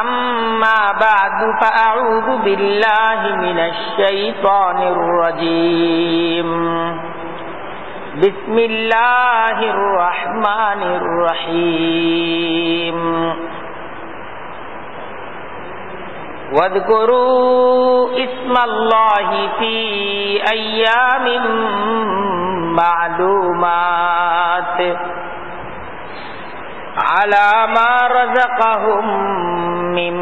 أما بعد فأعوذ بالله من الشيطان الرجيم بسم الله الرحمن الرحيم واذكروا اسم الله في أيام معلومات على ما رزقهم من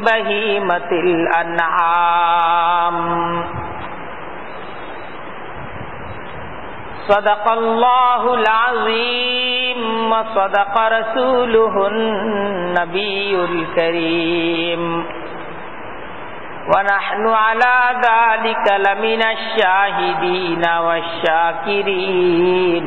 بهيمة الأنعام. صدق الله العظيم وصدق رسوله النبي الكريم. ونحن على ذلك لمن الشاهدين والشاكرين.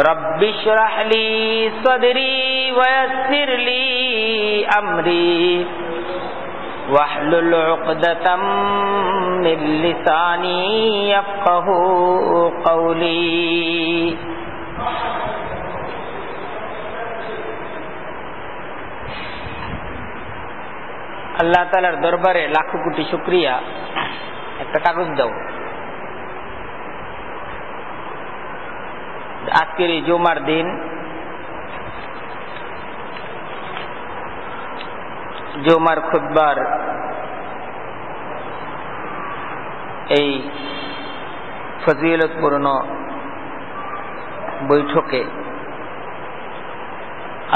رب اشرح لي صدري ويسر لي أمري واحلل عقدة من لساني يفقه قولي আল্লাহ তালার দরবারে লাখো কোটি শুক্রিয়া একটা কাগজ দাও আজকের এই জমার দিন, জমার খুদ্বার এই ফজিলতপূর্ণ বৈঠকে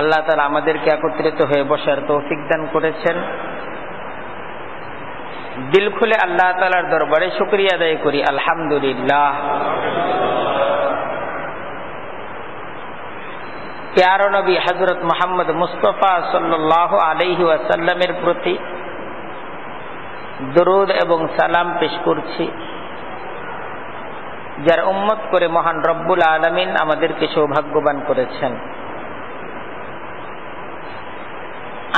আল্লাহ তালা আমাদেরকে একত্রিত হয়ে বসার তৌফিক দান করেছেন। দিল খুলে আল্লাহ তালার দরবারে শুক্রিয়া আদায় করি, আলহামদুলিল্লাহ। প্যার নবী হজরত মোহাম্মদ মুস্তফা সাল্লাহ আলহি ওয়াসাল্লামের প্রতি দরুদ এবং সালাম পেশ করছি। যার উম্মত করে মহান রব্বুল আলমিন আমাদেরকে সৌভাগ্যবান করেছেন।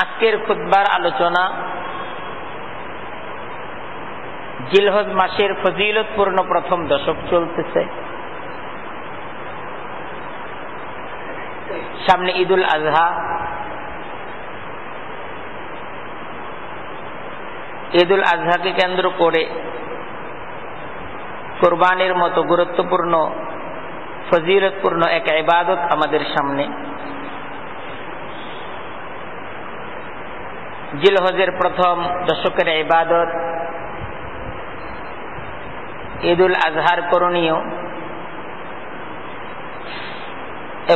আজকের খুদ্বার আলোচনা জিলহজ মাসের ফজিলতপূর্ণ প্রথম দশক চলতেছে। সামনে ঈদুল আজহা। ঈদুল আজহাকে কেন্দ্র করে কোরবানির মতো গুরুত্বপূর্ণ, ফজিলতপূর্ণ এক ইবাদত আমাদের সামনে। জিলহজের প্রথম দশকের ইবাদত, ঈদুল আজহার করণীয়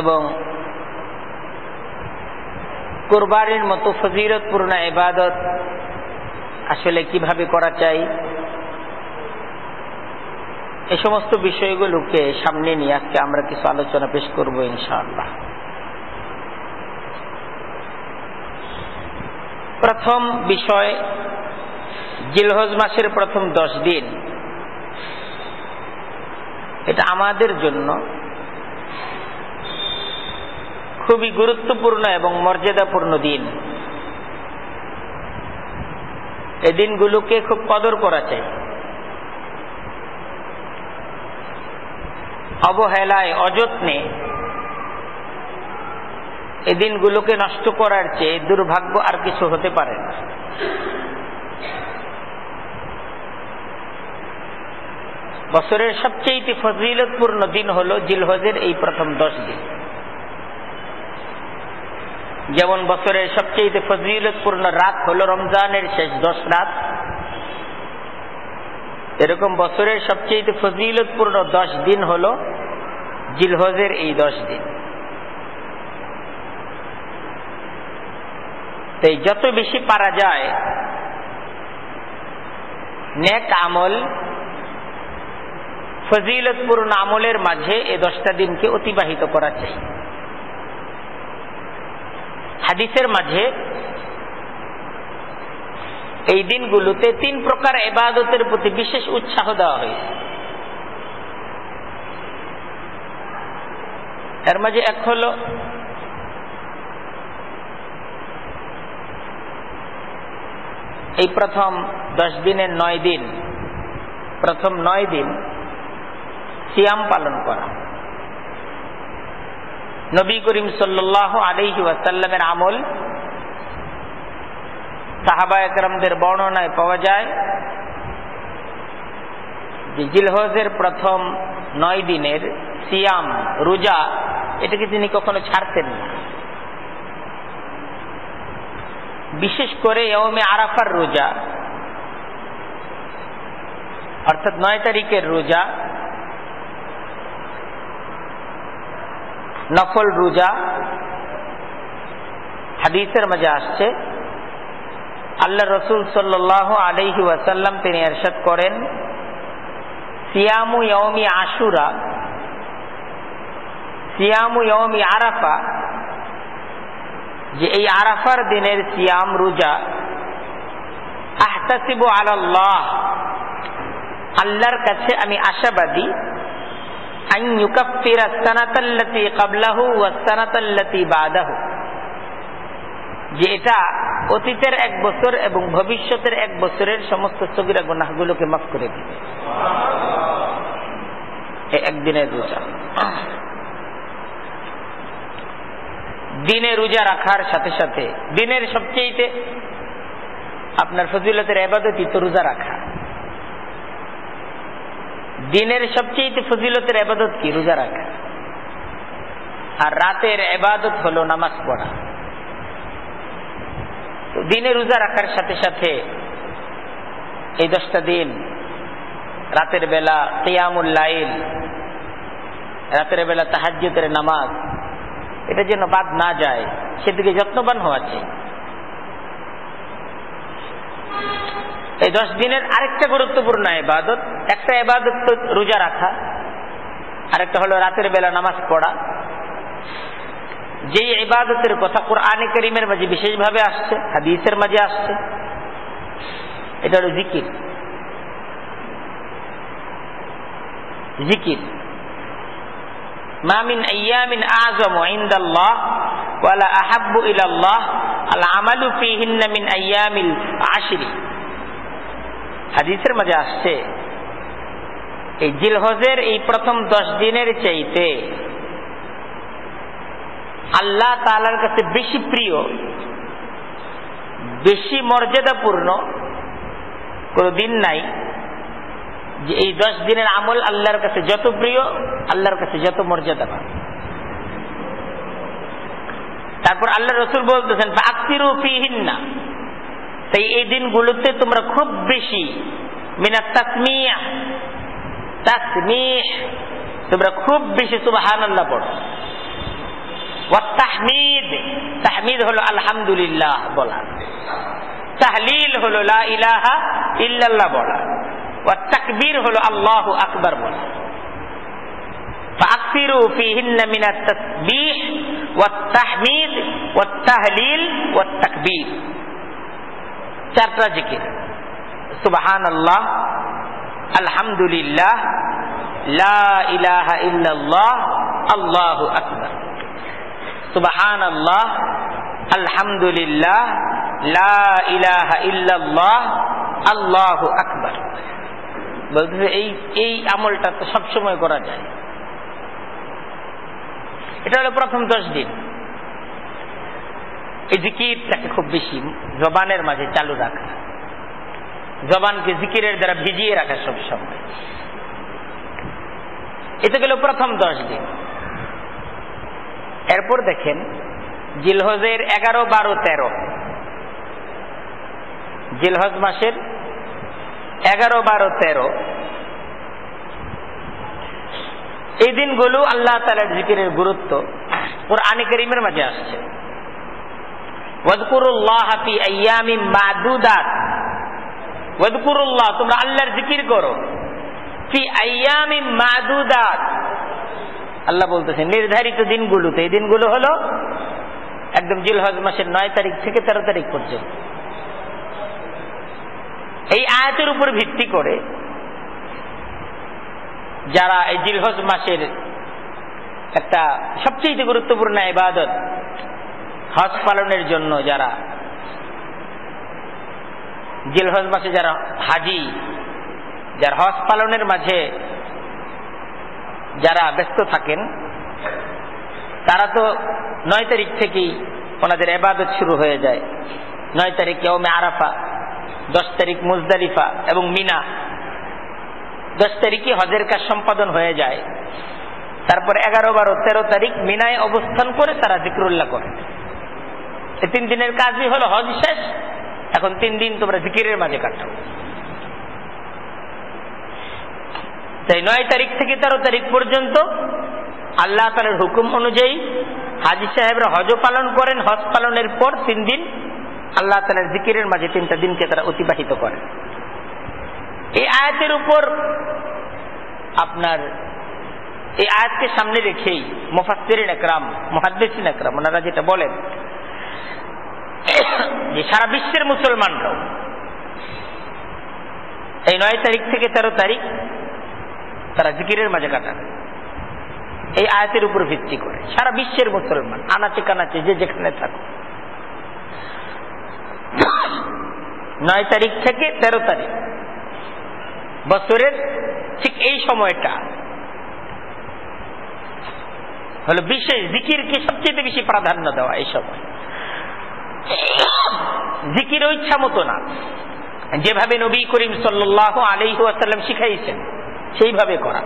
এবং কোরবানির মতো ফজিরতপূর্ণ ইবাদত আসলে কীভাবে করা চাই এ সমস্ত বিষয়গুলোকে সামনে নিয়ে আজকে আমরা কিছু আলোচনা পেশ করব ইনশাআল্লাহ। প্রথম বিষয়, জিলহজ মাসের প্রথম দশ দিন। এটা আমাদের জন্য খুবই গুরুত্বপূর্ণ এবং মর্যাদাপূর্ণ দিন। এ দিনগুলোকে খুব কদর করা চাই। অবহেলায়, অযত্নে এ দিনগুলোকে নষ্ট করার চেয়ে দুর্ভাগ্য আর কিছু হতে পারে না। বছরের সবচেয়ে ফজিলতপূর্ণ দিন হল জিলহজের এই প্রথম দশ দিন। যেমন বছরের সবচেয়ে ফজিলতপূর্ণ রাত হল রমজানের শেষ দশ রাত। এরকম বছরের সবচেয়ে ফজিলতপূর্ণ দশ দিন হল জিলহজের এই দশ দিন। তাই যত বেশি পারা যায়, নেক আমল ফজিলতপূর্ণ আমলের মাঝে এ দশটা দিনকে অতিবাহিত করা চাই। হাদিসের মাঝে এই দিনগুলোতে তিন প্রকার এবাদতের প্রতি বিশেষ উৎসাহ দেওয়া হয়েছে। এর মাঝে এক হল এই প্রথম দশ দিনের নয় দিন, প্রথম নয় দিন সিয়াম পালন করা। নবী করিম সাল্লাহ আলহি ওয়াসাল্লামের আমল সাহাবা একরমদের বর্ণনায় পাওয়া যায় জিলহজের প্রথম নয় দিনের সিয়াম, রোজা, এটাকে তিনি কখনো ছাড়তেন না। বিশেষ করে এওমে আরাফার রোজা, অর্থাৎ নয় তারিখের রোজা নফল রোজা, হাদিসের মাঝে আসছে। আল্লাহ রসুল সাল্লাহ আলহি ওয়াসাল্লাম তিনি এরশাদ করেন, সিয়ামু ইয়মি আশুরা, সিয়ামু ইয়মি আরাফা। যে এই আরাফার দিনের সিয়াম রোজা, আহতাসিবু আল্লাহ আল্লাহর কাছে আমি আশাবাদী। যে এটা অতীতের এক বছর এবং ভবিষ্যতের এক বছরের সমস্ত সগিরা গুনাহগুলোকে মাফ করে দিবে। একদিনের রোজা। দিনে রোজা রাখার সাথে সাথে দিনের সবচেয়ে আপনার ফজিলতের এবাদতই তো রোজা রাখা। দিনের সবচেয়ে ফজিলতের এবাদত কি? রোজা রাখা। আর রাতের এবাদত হলো নামাজ পড়া। দিনে রোজা রাখার সাথে সাথে এই দশটা দিন, রাতের বেলা কিয়ামুল লাইল, রাতের বেলা তাহাজ্যতের নামাজ, এটা যেন বাদ না যায়, সেদিকে যত্নবান হওয়া চাই। এই দশ দিনের আরেকটা গুরুত্বপূর্ণ এবাদত একটা এবাদত তো রোজা রাখা, আরেকটা হলো রাতের বেলা নামাজ পড়া। যেই এবাদতের কথা কোরআনে করিমের মাঝে বিশেষভাবে আসছে, হাদিসের মাঝে আসছে, এটা হলো জিকির। জিকির। মামিন আইয়ামিন আজম ইন্দাল্লাহ, ওয়ালা আহাব্বু ইলাল্লাহ আল আমালু ফিহিন্না মিন আইয়ামিল আশরি। হাদিসের মাঝে আসছে, এই জিলহজের এই প্রথম দশ দিনের চাইতে আল্লাহ তালার কাছে বেশি প্রিয়, বেশি মর্যাদাপূর্ণ কোন দিন নাই যে এই দশ দিনের আমল আল্লাহর কাছে যত প্রিয়, আল্লাহর কাছে যত মর্যাদা পাবে তারপর আল্লাহ রসুল বলতেছেন আকতিরু ফিহিন্না। তাই এই দিনগুলোতে তোমরা খুব বেশি মিনা তাসমিয়া তাসমিহ তোমরা খুব বেশি সুবাহান আল্লাহ পড়ো তাহমিদ তাহমিদ হলো আলহামদুলিল্লাহ বলা তাহলিল হলো লা ইলাহা ইল্লাল্লাহ বলা তাকবীর হলো আল্লাহ আকবার বলা فأكثروا فيهن من التسبيح والتحميد والتهليل والتكبير চারটা জিকির। সুবহান আল্লাহ আলহামদুলিল্লাহ ইল্লাল্লাহ, আল্লাহু আকবার। সুবহান আল্লাহ আলহামদুলিল্লাহ ইল্লাল্লাহ, আল্লাহু আকবার। বলতেছে, এই এই আমলটা তো সবসময় করা যায়। এটা হলো প্রথম দশ দিন। এই জিকিরটাকে খুব বেশি জবানের মাঝে চালু রাখা। জবানকে জিকিরের দ্বারা ভিজিয়ে রাখা সব সময়। এটা গেল প্রথম দশ দিন। এরপর দেখেন, জিলহজের এগারো, বারো, তেরো। জিলহজ মাসের এগারো, বারো, তেরো। এই দিনগুলো আল্লাহ তালার জিকিরের গুরুত্ব ওর আনি করিমের মাঝে আসছে। তোমরা আল্লাহর জিকির করো। আল্লাহ বলতেছে নির্ধারিত দিনগুলোতে, এই দিনগুলো হলো একদম জিলহজ মাসের নয় তারিখ থেকে তেরো তারিখ পর্যন্ত। এই আয়াতের উপর ভিত্তি করে যারা এই জিলহজ মাসের একটা সবচেয়ে গুরুত্বপূর্ণ ইবাদত হজ পালনের জন্য যারা জিলহজ মাসে যারা হাজি, যারা হজ পালনের মাঝে যারা ব্যস্ত থাকেন, তারা তো নয় তারিখ থেকেই ওনাদের এবাদত শুরু হয়ে যায়। নয় তারিখে ওমে আরাফা, দশ তারিখ মুজদালিফা এবং মিনা। দশ তারিখে হজের কাজ সম্পাদন হয়ে যায়। তারপর এগারো বারো তেরো তারিখ মিনায় অবস্থান করে তারা জিক্রুল্লাহ করে। এই তিন দিনের কাজই হলো, হজ শেষ। এখন তিন দিন তোমরা জিকিরের মাঝে কাটাও। তাই নয় তারিখ থেকে তেরো তারিখ পর্যন্ত আল্লাহ তালের হুকুম অনুযায়ী হাজি সাহেবরা হজ পালন করেন। হজ পালনের পর তিন দিন আল্লাহ তালের জিকিরের মাঝে তিনটা দিনকে তারা অতিবাহিত করেন। এই আয়াতের উপর আপনার এই আয়াতকে সামনে রেখেই মুফাসসিরিন একরাম, মুহাদ্দিসিন একরাম, ওনারা যেটা বলেন সারা বিশ্বের মুসলমানরাও। এই নয় তারিখ থেকে তেরো তারিখ তারা জিকিরের মাঝে কাটান। এই আয়াতের উপর ভিত্তি করে সারা বিশ্বের মুসলমান, আনাচে কানাচে, যে যেখানে থাকো নয় তারিখ থেকে তেরো তারিখ বছরের ঠিক এই সময়টা হলো বিশেষ জিকিরকে সবচেয়ে বেশি প্রাধান্য দেওয়া এই সময়। জিকির ইচ্ছা মতো না। যেভাবে নবী করিম সাল্লাহ আলহি শিখাইছেন, সেইভাবে করা।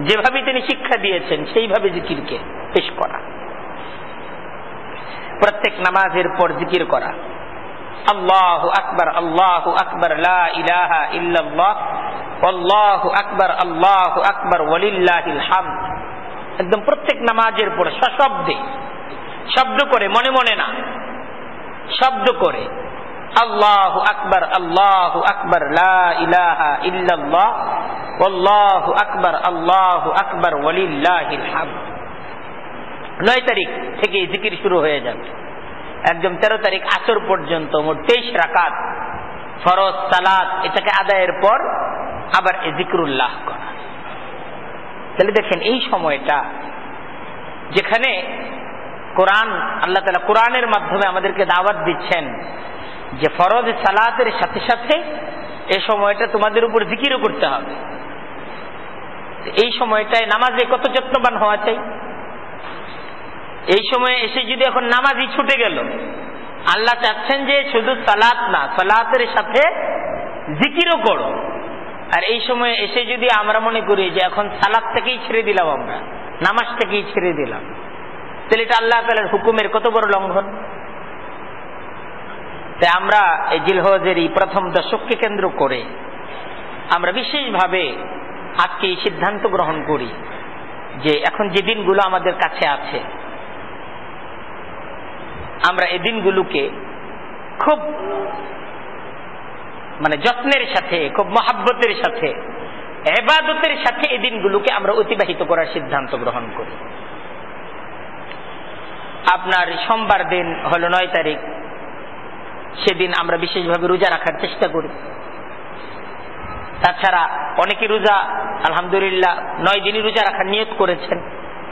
যেভাবে তিনি শিক্ষা দিয়েছেন, সেইভাবে জিকিরকে পেশ করা। প্রত্যেক নামাজের পর জিকির করা। আল্লাহ আকবর আল্লাহ আকবর আল্লাহ আকবর আল্লাহ আকবর, ওয়ালিল্লাহিল একদম প্রত্যেক নামাজের পর সশব্দে শব্দ করে, মনে মনে না। শব্দ করে, আল্লাহ আকবর আল্লাহ আকবর আল্লাহ আকবর আল্লাহ আকবর হামদ। নয় তারিখ থেকে জিকির শুরু হয়ে যাবে। একদম তেরো তারিখ আসর পর্যন্ত, মোট তেইশ রাকাত, ফরজ সালাদ এটাকে আদায়ের পর আবার জিক্রুল্লাহ করা। তাহলে দেখেন, এই সময়টা যেখানে কোরআন, আল্লাহ তালা কোরআনের মাধ্যমে আমাদেরকে দাওয়াত দিচ্ছেন যে ফরজ সালাতের সাথে সাথে এই সময়টা তোমাদের উপর জিকিরও করতে হবে। এই সময়টায় নামাজে কত যত্নবান হওয়া চাই? এই সময়ে এসে যদি এখন নামাজই ছুটে গেল, আল্লাহ চাচ্ছেন যে শুধু সালাত না, সালাতের সাথে জিকিরও করো। আর এই সময়ে এসে যদি আমরা মনে করি যে এখন সালাদ থেকেই ছেড়ে দিলাম আমরা, নামাজ থেকেই ছেড়ে দিলাম তাহলে এটা আল্লাহ তালার হুকুমের কত বড় লঙ্ঘন? তাই আমরা এই জিলহজের এই প্রথম দশককে কেন্দ্র করে আমরা বিশেষভাবে আজকে এই সিদ্ধান্ত গ্রহণ করি যে এখন যে দিনগুলো আমাদের কাছে আছে, আমরা এই দিনগুলোকে খুব মানে যত্নের সাথে, খুব মহাব্বতের সাথে, এবাদতের সাথে এই দিনগুলোকে আমরা অতিবাহিত করার সিদ্ধান্ত গ্রহণ করি। আপনার সোমবার দিন হলো নয় তারিখ। সেদিন আমরা বিশেষভাবে রোজা রাখার চেষ্টা করি। তাছাড়া অনেকে রোজা, আলহামদুলিল্লাহ, নয় দিনই রোজা রাখার নিয়ত করেছেন।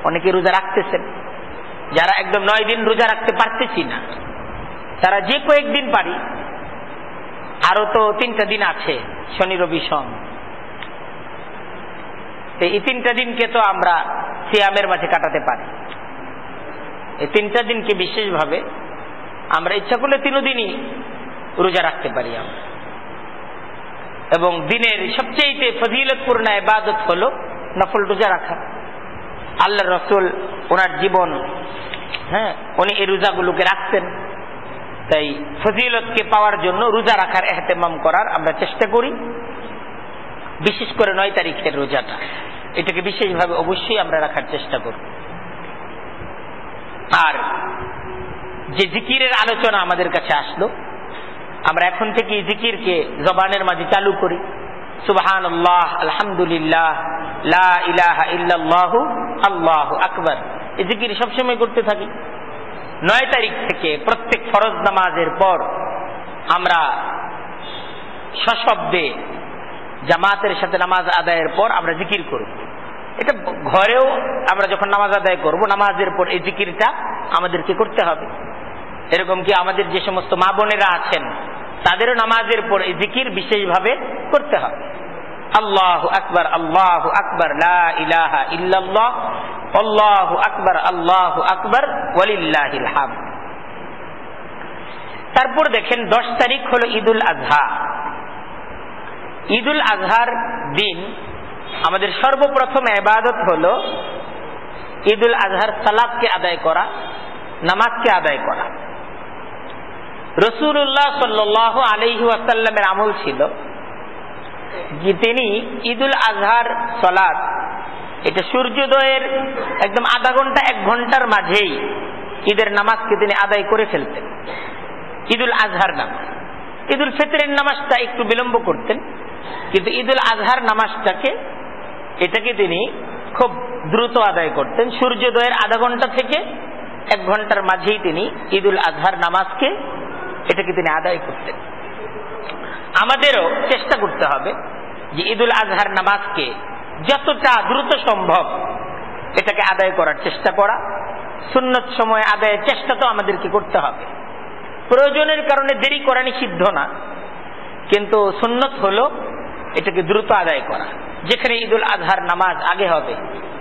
অনেকে রোজা রাখতেছেন। যারা একদম নয় দিন রোজা রাখতে পারতেছি না, তারা যে কয়েকদিন পারি আরও তো তিনটা দিন আছে, শনি, রবি, সোম। এই তিনটা দিনকে তো আমরা সিয়ামের মাঝে কাটাতে পারি। এই তিনটা দিনকে বিশেষভাবে আমরা ইচ্ছা করলে তিনও দিনই রোজা রাখতে পারি আমরা। এবং দিনের সবচেয়ে ফজিলতপূর্ণ এবাদত হল নফল রোজা রাখা। আল্লাহ রসুল ওনার জীবন হ্যাঁ উনি এই রোজাগুলোকে রাখতেন। তাই ফজিলতকে পাওয়ার জন্য রোজা রাখার এহতেমাম করার আমরা চেষ্টা করি। বিশেষ করে নয় তারিখের রোজাটা। এটাকে বিশেষভাবে অবশ্যই আমরা রাখার চেষ্টা করব। আর যে জিকিরের আলোচনা আমাদের কাছে আসলো, আমরা এখন থেকে জিকিরকে জবানের মাঝে চালু করি। সুবহান আল্লাহ আলহামদুলিল্লাহ, লা ইলাহা আল্লাহ আকবর। এই জিকির সবসময় করতে থাকি। নয় তারিখ থেকে প্রত্যেক ফরজ নামাজের পর আমরা সশব্দে জামাতের সাথে নামাজ আদায়ের পর আমরা জিকির করব এটা ঘরেও আমরা যখন নামাজ আদায় করব, নামাজের পর এই জিকিরটা আমাদেরকে করতে হবে। এরকম কি আমাদের যে সমস্ত মা বোনেরা আছেন, তাদেরও নামাজের পর এই জিকির বিশেষভাবে করতে হবে। আল্লাহ আকবর আল্লাহ আকবর আল্লাহ আকবর আল্লাহ আকবর, ওয়ালিল্লাহিল তারপর দেখেন দশ তারিখ হলো ঈদুল আজহা। ঈদুল আজহার দিন আমাদের সর্বপ্রথম এবাদত হল ঈদুল আজহার সালাদকে আদায় করা, নামাজকে আদায় করা। রসুল্লাহ সাল্লাহ আলহি ওয়াসাল্লামের আমল ছিল যে তিনি ঈদুল আজহার সলাদ, এটা সূর্যোদয়ের একদম আধা ঘণ্টা, এক ঘণ্টার মাঝেই ঈদের নামাজকে তিনি আদায় করে ফেলতেন। ঈদুল আজহার নামাজ। ঈদুল ফিতরের নামাজটা একটু বিলম্ব করতেন, কিন্তু ঈদুল আজহার নামাজটাকে এটাকে তিনি খুব দ্রুত আদায় করতেন। সূর্যোদয়ের আধা ঘণ্টা থেকে এক ঘণ্টার মাঝেই তিনি ঈদুল আজহার নামাজকে এটাকে তিনি আদায় করতেন। আমাদেরও চেষ্টা করতে হবে যে ঈদুল আজহার নামাজকে যতটা দ্রুত সম্ভব এটাকে আদায় করার চেষ্টা করা। সুন্নত সময় আদায়ের চেষ্টা তো আমাদেরকে করতে হবে। প্রয়োজনের কারণে দেরি করা নিষিদ্ধ না। কিন্তু সুন্নত হলো এটাকে দ্রুত আদায় করা। যেখানে ঈদুল আজহার নামাজ আগে হবে,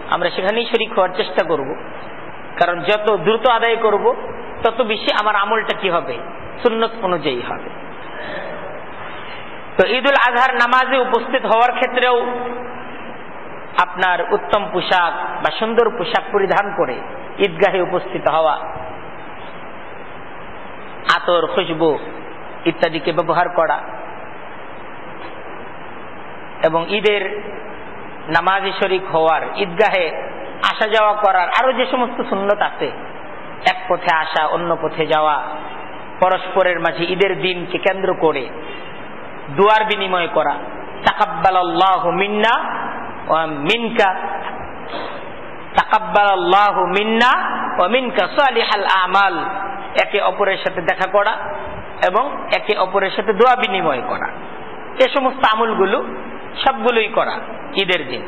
আমরা সেখানেই শরিক হওয়ার চেষ্টা করব। কারণ যত দ্রুত আদায় করব, তত বেশি আমার আমলটা কি হবে? সুন্নত অনুযায়ী হবে। তো ঈদুল আজহার নামাজে উপস্থিত হওয়ার ক্ষেত্রেও আপনার উত্তম পোশাক বা সুন্দর পোশাক পরিধান করে ঈদগাহে উপস্থিত হওয়া, আতর, খুশবু ইত্যাদিকে ব্যবহার করা এবং ঈদের নামাজি শরিক হওয়ার, ঈদগাহে আসা যাওয়া করার আরও যে সমস্ত সুন্নত আছে, এক পথে আসা, অন্য পথে যাওয়া, পরস্পরের মাঝে ঈদের দিনকে কেন্দ্র করে দুয়ার বিনিময় করা তাকাব্বাল মিন্না মিনকা ও মিনকা আমাল, একে অপরের সাথে দেখা করা এবং একে অপরের সাথে দোয়া বিনিময় করা। এ সমস্ত আমলগুলো সবগুলোই করা ঈদের দিন।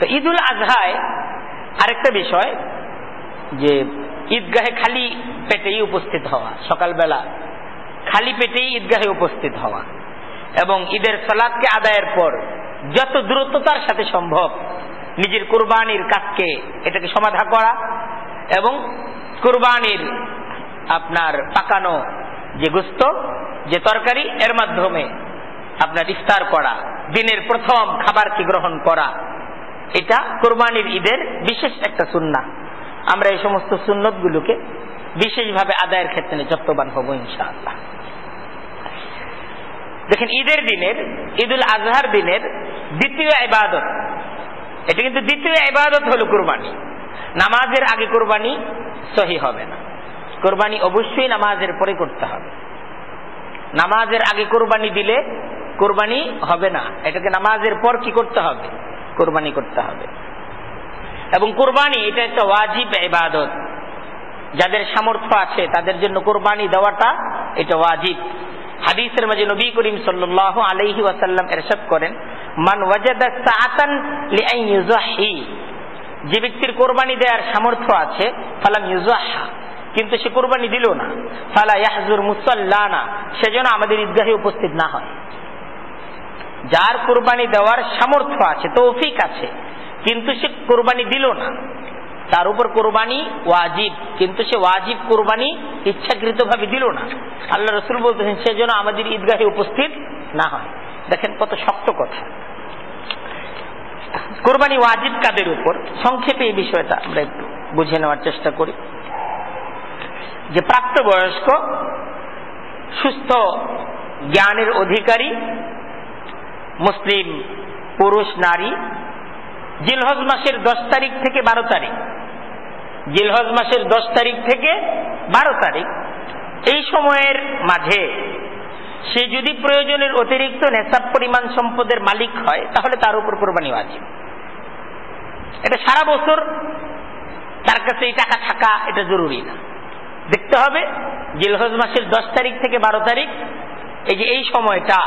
তো ঈদুল আজহায় আরেকটা বিষয় যে ঈদগাহে খালি পেটেই উপস্থিত হওয়া, সকালবেলা খালি পেটেই ঈদগাহে উপস্থিত হওয়া এবং ঈদের সালাদকে আদায়ের পর যত দ্রুততার সাথে সম্ভব নিজের কোরবানির কাজকে এটাকে সমাধা করা এবং কোরবানির আপনার পাকানো যে গুস্ত, যে তরকারি, এর মাধ্যমে আপনার ইফতার করা, দিনের প্রথম খাবারকে গ্রহণ করা, এটা কোরবানির ঈদের বিশেষ একটা সুন্না আমরা এই সমস্ত সুন্নত গুলোকে বিশেষভাবে আদায়ের ক্ষেত্রে যত্নবান হব ইনশাআল্লাহ। দেখেন, ঈদের দিনের, ঈদুল আজহার দিনের দ্বিতীয় ইবাদত, এটা কিন্তু দ্বিতীয় ইবাদত হলো কোরবানি। নামাজের আগে কোরবানি সহি হবে না। কোরবানি অবশ্যই নামাজের পরে করতে হবে। নামাজের আগে কোরবানি দিলে কোরবানি হবে না। এটাকে নামাজের পর কি করতে হবে? কোরবানি করতে হবে। এবং কোরবানি, এটা একটা ওয়াজিব ইবাদত। যাদের সামর্থ্য আছে, তাদের জন্য কোরবানি দেওয়াটা এটা ওয়াজিব। হাদিসের মাঝে নবী করিম সাল্লাহ আলাইহি ওয়াসাল্লাম এরশাদ করেন, মান ওয়াজাদা যে ব্যক্তির কোরবানি দেওয়ার সামর্থ্য আছে, ফালাম ইউজাহা কিন্তু সে কোরবানি দিল না। ফালা ইয়াহজুর মুসাল্লানা। সেজন্য আমাদের ঈদগাহে উপস্থিত না হয়। যার কোরবানি দেওয়ার সামর্থ্য আছে, তৌফিক আছে, কিন্তু সে কোরবানি দিল না। তার উপর কোরবানি ওয়াজিব, কিন্তু সে ওয়াজিব কোরবানি ইচ্ছাকৃত ভাবে দিল না। আল্লাহ রসুল বলতেছেন, সে যেন আমাদের ঈদগাহে উপস্থিত না হয়। দেখেন কত শক্ত কথা। কোরবানি ওয়াজিব কাদের উপর? সংক্ষেপে এই বিষয়টা আমরা একটু বুঝে নেওয়ার চেষ্টা করি। যে প্রাপ্তবয়স্ক সুস্থ জ্ঞানের অধিকারী মুসলিম, পুরুষ, নারী। জিলহজ মাসের দশ তারিখ থেকে বারো তারিখ। জিলহজ মাসের দশ তারিখ থেকে বারো তারিখ। এই সময়ের মাঝে সে যদি প্রয়োজনের অতিরিক্ত নেশাব পরিমাণ সম্পদের মালিক হয়, তাহলে তার উপর কোরবানি আছে এটা সারা বছর তার কাছে এই টাকা থাকা, এটা জরুরি না। দেখতে হবে, জিলহজ মাসের দশ তারিখ থেকে বারো তারিখ এই যে এই সময়টা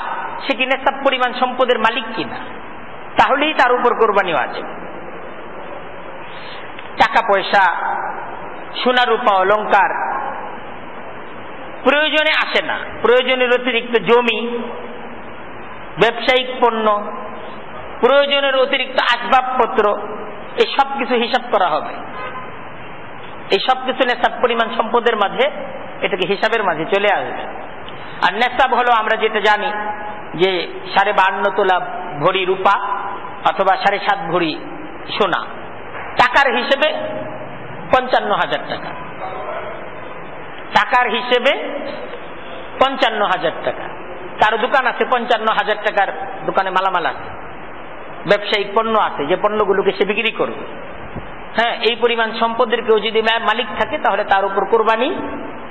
সে কি নেশাব পরিমাণ সম্পদের মালিক কিনা? তাহলেই তার উপর কোরবানি আছে। টাকা পয়সা, সোনা রূপা অলঙ্কার প্রয়োজনে আসে না। প্রয়োজনের অতিরিক্ত জমি, ব্যবসায়িক পণ্য, প্রয়োজনের অতিরিক্ত আসবাবপত্র এই সব কিছু হিসাব করা হবে। এই সব কিছু নেশাব পরিমাণ সম্পদের মাঝে এটাকে হিসাবের মাঝে চলে আসবে। আর নেশাব হলো আমরা যেটা জানি যে সাড়ে বান্ন তোলা ভরি রূপা অথবা সাড়ে সাত ভরি সোনা। টাকার হিসেবে পঞ্চান্ন হাজার টাকা। টাকার হিসেবে পঞ্চান্ন হাজার টাকা। তার দোকান আছে, পঞ্চান্ন হাজার টাকার দোকানে মালামাল আছে। ব্যবসায়িক পণ্য আছে, যে পণ্যগুলোকে সে বিক্রি করবে। হ্যাঁ এই পরিমাণ সম্পদের কেউ যদি মালিক থাকে, তাহলে তার উপর কোরবানি,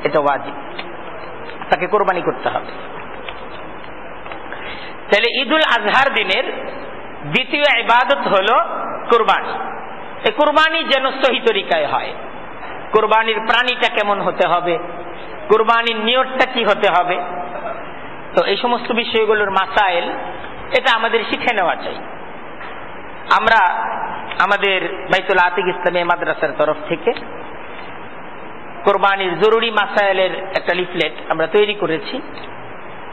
এটা ওয়াজিব। তাকে কোরবানি করতে হবে। তাহলে ঈদুল আজহার দিনের দ্বিতীয় ইবাদত হল কোরবানি। এই কোরবানি যেন সহি তরিকায় হয়। কোরবানির প্রাণীটা কেমন হতে হবে? কোরবানির নিয়তটা কি হতে হবে? তো এই সমস্ত বিষয়গুলোর মাসাইল এটা আমাদের শিখে নেওয়া চাই। আমরা আমাদের বাইতুল আতিক ইসলামী মাদ্রাসার তরফ থেকে কোরবানির জরুরি মাসাইলের একটা লিফলেট আমরা তৈরি করেছি।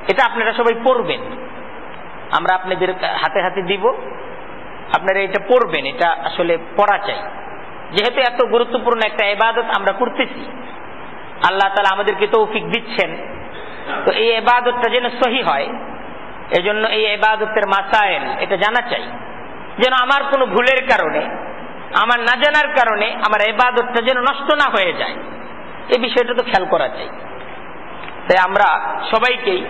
এটা আপনারা সবাই পড়বেন। আমরা আপনাদের হাতে হাতে দিব। আপনারা এটা পড়বেন, এটা আসলে পড়া চাই। যেহেতু এত গুরুত্বপূর্ণ একটা এবাদত আমরা করতেছি। আল্লাহ তালা আমাদেরকে তৌফিক দিচ্ছেন। তো এই এবাদতটা যেন সহি হয়, এজন্য এই এবাদতের মাসায়েল এটা জানা চাই। যেন আমার কোনো ভুলের কারণে, আমার না জানার কারণে আমার এবাদতটা যেন নষ্ট না হয়ে যায়। এই বিষয়টা তো খেয়াল করা চাই তাই আমরা সবাইকেই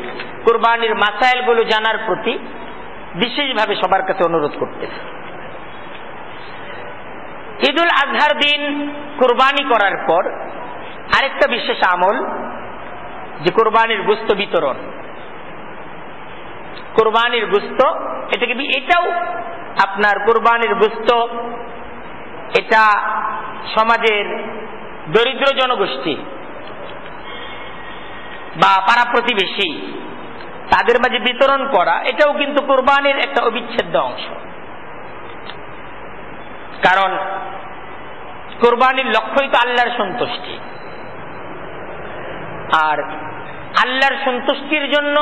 কোরবানির মাসাইলগুলো জানার প্রতি বিশেষভাবে সবার কাছে অনুরোধ করতেছি। ঈদুল আজহার দিন কোরবানি করার পর আরেকটা বিশেষ আমল যে কোরবানির গুস্ত বিতরণ। কোরবানির গুস্ত এটাকে এটাও আপনার কোরবানির গুস্ত, এটা সমাজের দরিদ্র জনগোষ্ঠী বা পাড়া প্রতিবেশী তাদের মাঝে বিতরণ করা, এটাও কিন্তু কোরবানির একটা অবিচ্ছেদ্য অংশ। কারণ কোরবানির লক্ষ্যই তো আল্লাহর সন্তুষ্টি। আর আল্লাহর সন্তুষ্টির জন্য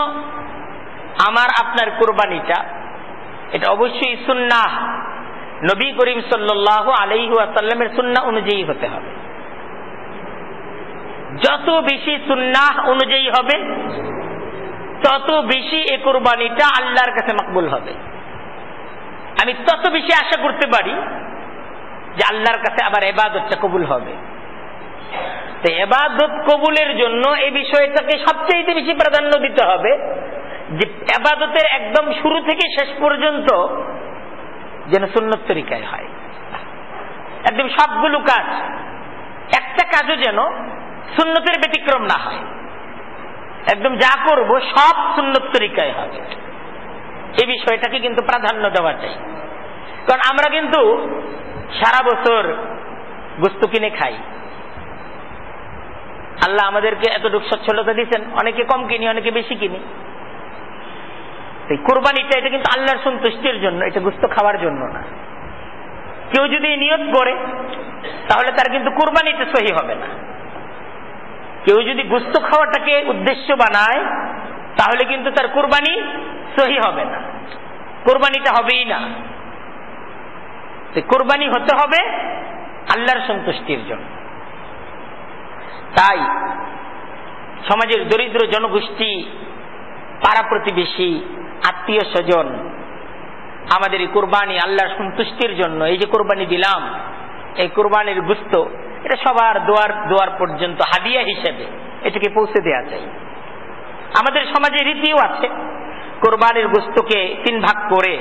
আমার, আপনার কোরবানিটা, এটা অবশ্যই সুন্নাহ। নবী করিম সাল্লাহ আলহু আসাল্লামের সুন্না অনুযায়ী হতে হবে। যত বেশি সুন্নাহ অনুযায়ী হবে, তত বেশি এ কোরবানিটা আল্লাহর কাছে মকবুল হবে। আমি তত বেশি আশা করতে পারি যে আল্লাহর কাছে আবার এবাদতটা কবুল হবে। তো এবাদত কবুলের জন্য এই বিষয়টাকে সবচেয়ে বেশি প্রাধান্য দিতে হবে যে এবাদতের একদম শুরু থেকে শেষ পর্যন্ত যেন সুন্নত তরিকায় হয়। একদম সবগুলো কাজ, একটা কাজও যেন সুন্নতের ব্যতিক্রম না হয়। একদম যা করব, সব সুন্নত তরিকায় হবে। এই বিষয়টাকে কিন্তু প্রাধান্য দেওয়া চাই। কারণ আমরা কিন্তু সারা বছর গুস্তু কিনে খাই। আল্লাহ আমাদেরকে এতটুকু সচ্ছলতা দিচ্ছেন অনেকে কম কিনি, অনেকে বেশি কিনি। কোরবানিটা, এটা কিন্তু আল্লাহর সন্তুষ্টির জন্য, এটা গুস্ত খাওয়ার জন্য না। কেউ যদি নিয়ত করে, তাহলে তার কিন্তু কোরবানিটা সহি হবে না। কেউ যদি গুস্ত খাওয়াটাকে উদ্দেশ্য বানায়, তাহলে কিন্তু তার কোরবানি সহি হবে না। কোরবানিটা হবেই না। কোরবানি হতে হবে আল্লাহর সন্তুষ্টির জন্য। তাই সমাজের দরিদ্র জনগোষ্ঠী, পাড়া প্রতিবেশী, আত্মীয় স্বজন, আমাদের এই কোরবানি আল্লাহর সন্তুষ্টির জন্য, এই যে কোরবানি দিলাম, এই কোরবানির গুস্ত এটা সবার দোয়ার দোয়ার পর্যন্ত হাদিয়া হিসেবে এটাকে পৌঁছে দেওয়া চাই আমাদের সমাজে রীতিও আছে। কোরবানির গুস্তকে তিন ভাগ করে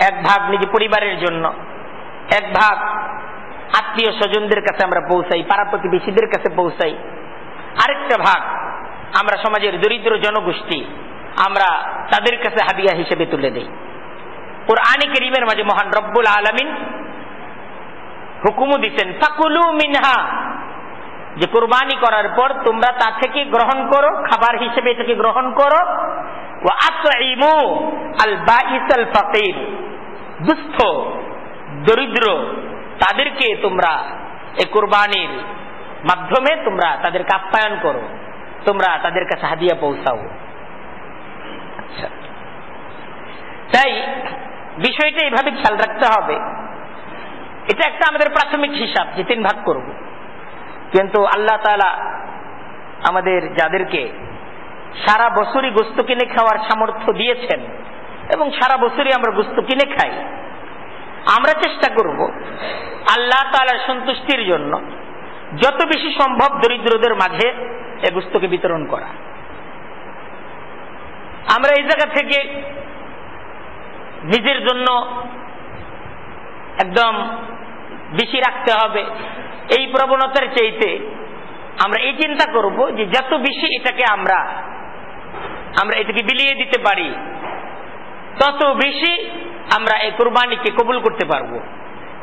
এক ভাগ নিজ পরিবারের জন্য, এক ভাগ আত্মীয় স্বজনদের কাছে আমরা পৌঁছাই, পাড়া প্রতিবেশীদের কাছে পৌঁছাই। আরেকটা ভাগ আমরা সমাজের দরিদ্র জনগোষ্ঠী আমরা তাদের কাছে হাদিয়া হিসেবে তুলে দেই। ওর আনি করিমের মাঝে মহান রব্বুল আলমিন হুকুমও দিচ্ছেন, ফাকুলু মিনহা যে কোরবানি করার পর তোমরা তা থেকে গ্রহণ করো, খাবার হিসেবে এটাকে গ্রহণ করো। ও আতইমু আল ফাকির, দুস্থ, দরিদ্র, তাদেরকে তোমরা এই কোরবানির মাধ্যমে তোমরা তাদেরকে আপ্যায়ন করো, তোমরা তাদের কাছে হাদিয়া পৌঁছাও। আচ্ছা। তাই বিষয়টা এভাবে খেয়াল রাখতে হবে। এটা একটা আমাদের প্রাথমিক হিসাব যে তিন ভাগ করব। কিন্তু আল্লাহ তালা আমাদের যাদেরকে সারা বছরই গোস্ত কিনে খাওয়ার সামর্থ্য দিয়েছেন এবং সারা বছরই আমরা গোস্ত কিনে খাই, আমরা চেষ্টা করব আল্লাহ তালার সন্তুষ্টির জন্য যত বেশি সম্ভব দরিদ্রদের মাঝে এ গোস্তকে বিতরণ করা। আমরা এই জায়গা থেকে নিজের জন্য একদম বেশি রাখতে হবে। এই প্রবণতার চাইতে আমরা এই চিন্তা করব যে যত বেশি এটাকে আমরা আমরা এটাকে বিলিয়ে দিতে পারি, তত বেশি আমরা এই কোরবানিকে কবুল করতে পারব।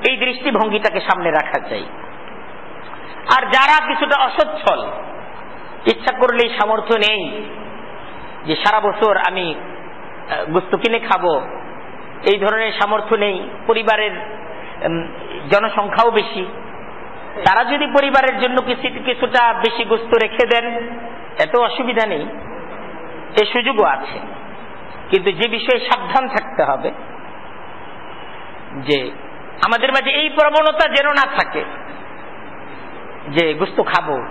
এই দৃষ্টিভঙ্গিটাকে সামনে রাখা চাই। আর যারা কিছুটা অসচ্ছল, ইচ্ছা করলেই সামর্থ্য নেই যে সারা বছর আমি গুস্ত কিনে খাব, এই ধরনের সামর্থ্য নেই। পরিবারের জনসংখ্যাও বেশি। তারা যদি পরিবারের জন্য কিছু কিছুটা বেশি গুস্ত রেখে দেন, এত অসুবিধা নেই। এ সুযোগও আছে। কিন্তু যে বিষয়ে সাবধান থাকতে হবে, যে আমাদের মাঝে এই প্রবণতা যেন না থাকে, যে গুস্ত খাব।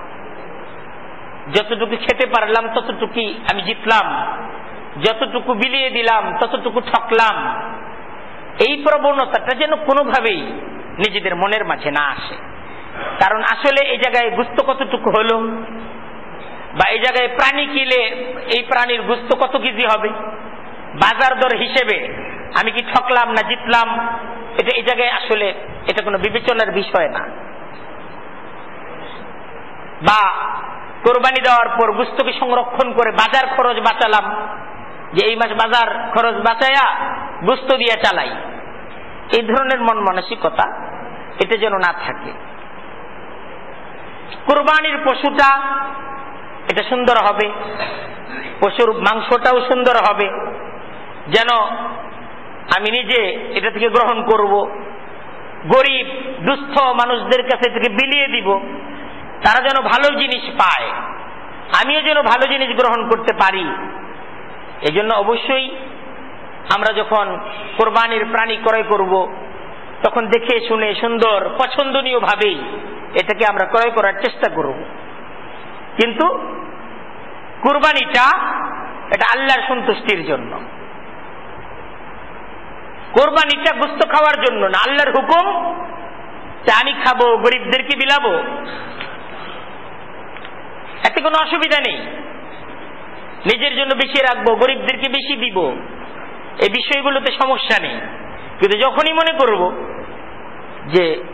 যতটুকু খেতে পারলাম, ততটুকুই আমি জিতলাম। যতটুকু বিলিয়ে দিলাম, ততটুকু ঠকলাম। এই প্রবণতাটা যেন কোনোভাবেই নিজেদের মনের মাঝে না আসে। কারণ আসলে এই জায়গায় গুস্ত কতটুকু হলো? বা এই জায়গায় প্রাণী কিলে এই প্রাণীর গুস্ত কত কেজি হবে? বাজার দর হিসেবে আমি কি ঠকলাম না জিতলাম? এটা এই জায়গায় আসলে এটা কোনো বিবেচনার বিষয় না। বা কোরবানি দেওয়ার পর গুস্তকে সংরক্ষণ করে বাজার খরচ বাঁচালাম, যে এই মাস বাজার খরচ বাঁচাইয়া গুস্ত দিয়ে চালাই। এই ধরনের মন মানসিকতা এটা যেন না থাকে। কোরবানির পশুটা এটা সুন্দর হবে। পশুর মাংসটাও সুন্দর হবে। যেন আমি নিজে এটা থেকে গ্রহণ করব। গরিব, দুস্থ মানুষদের কাছে থেকে বিলিয়ে দিব। তারা যেন ভালো জিনিস পায়। আমিও যেন ভালো জিনিস গ্রহণ করতে পারি। এজন্য অবশ্যই আমরা যখন কোরবানির প্রাণী ক্রয় করব তখন দেখে শুনে সুন্দর পছন্দনীয় ভাবেই এটাকে আমরা ক্রয় করার চেষ্টা করব। কিন্তু কোরবানিটা এটা আল্লাহর সন্তুষ্টির জন্য। কোরবানিটা গুস্ত খাওয়ার জন্য না, আল্লাহর হুকুম আমি খাব, গরিবদেরকে বিলাবো। এতে কোনো অসুবিধা নেই। নিজের জন্য বেশি রাখব, গরিবদেরকে বেশি দিব। এই বিষয়গুলোতে সমস্যা নেই। কিন্তু যখনই মনে করব যে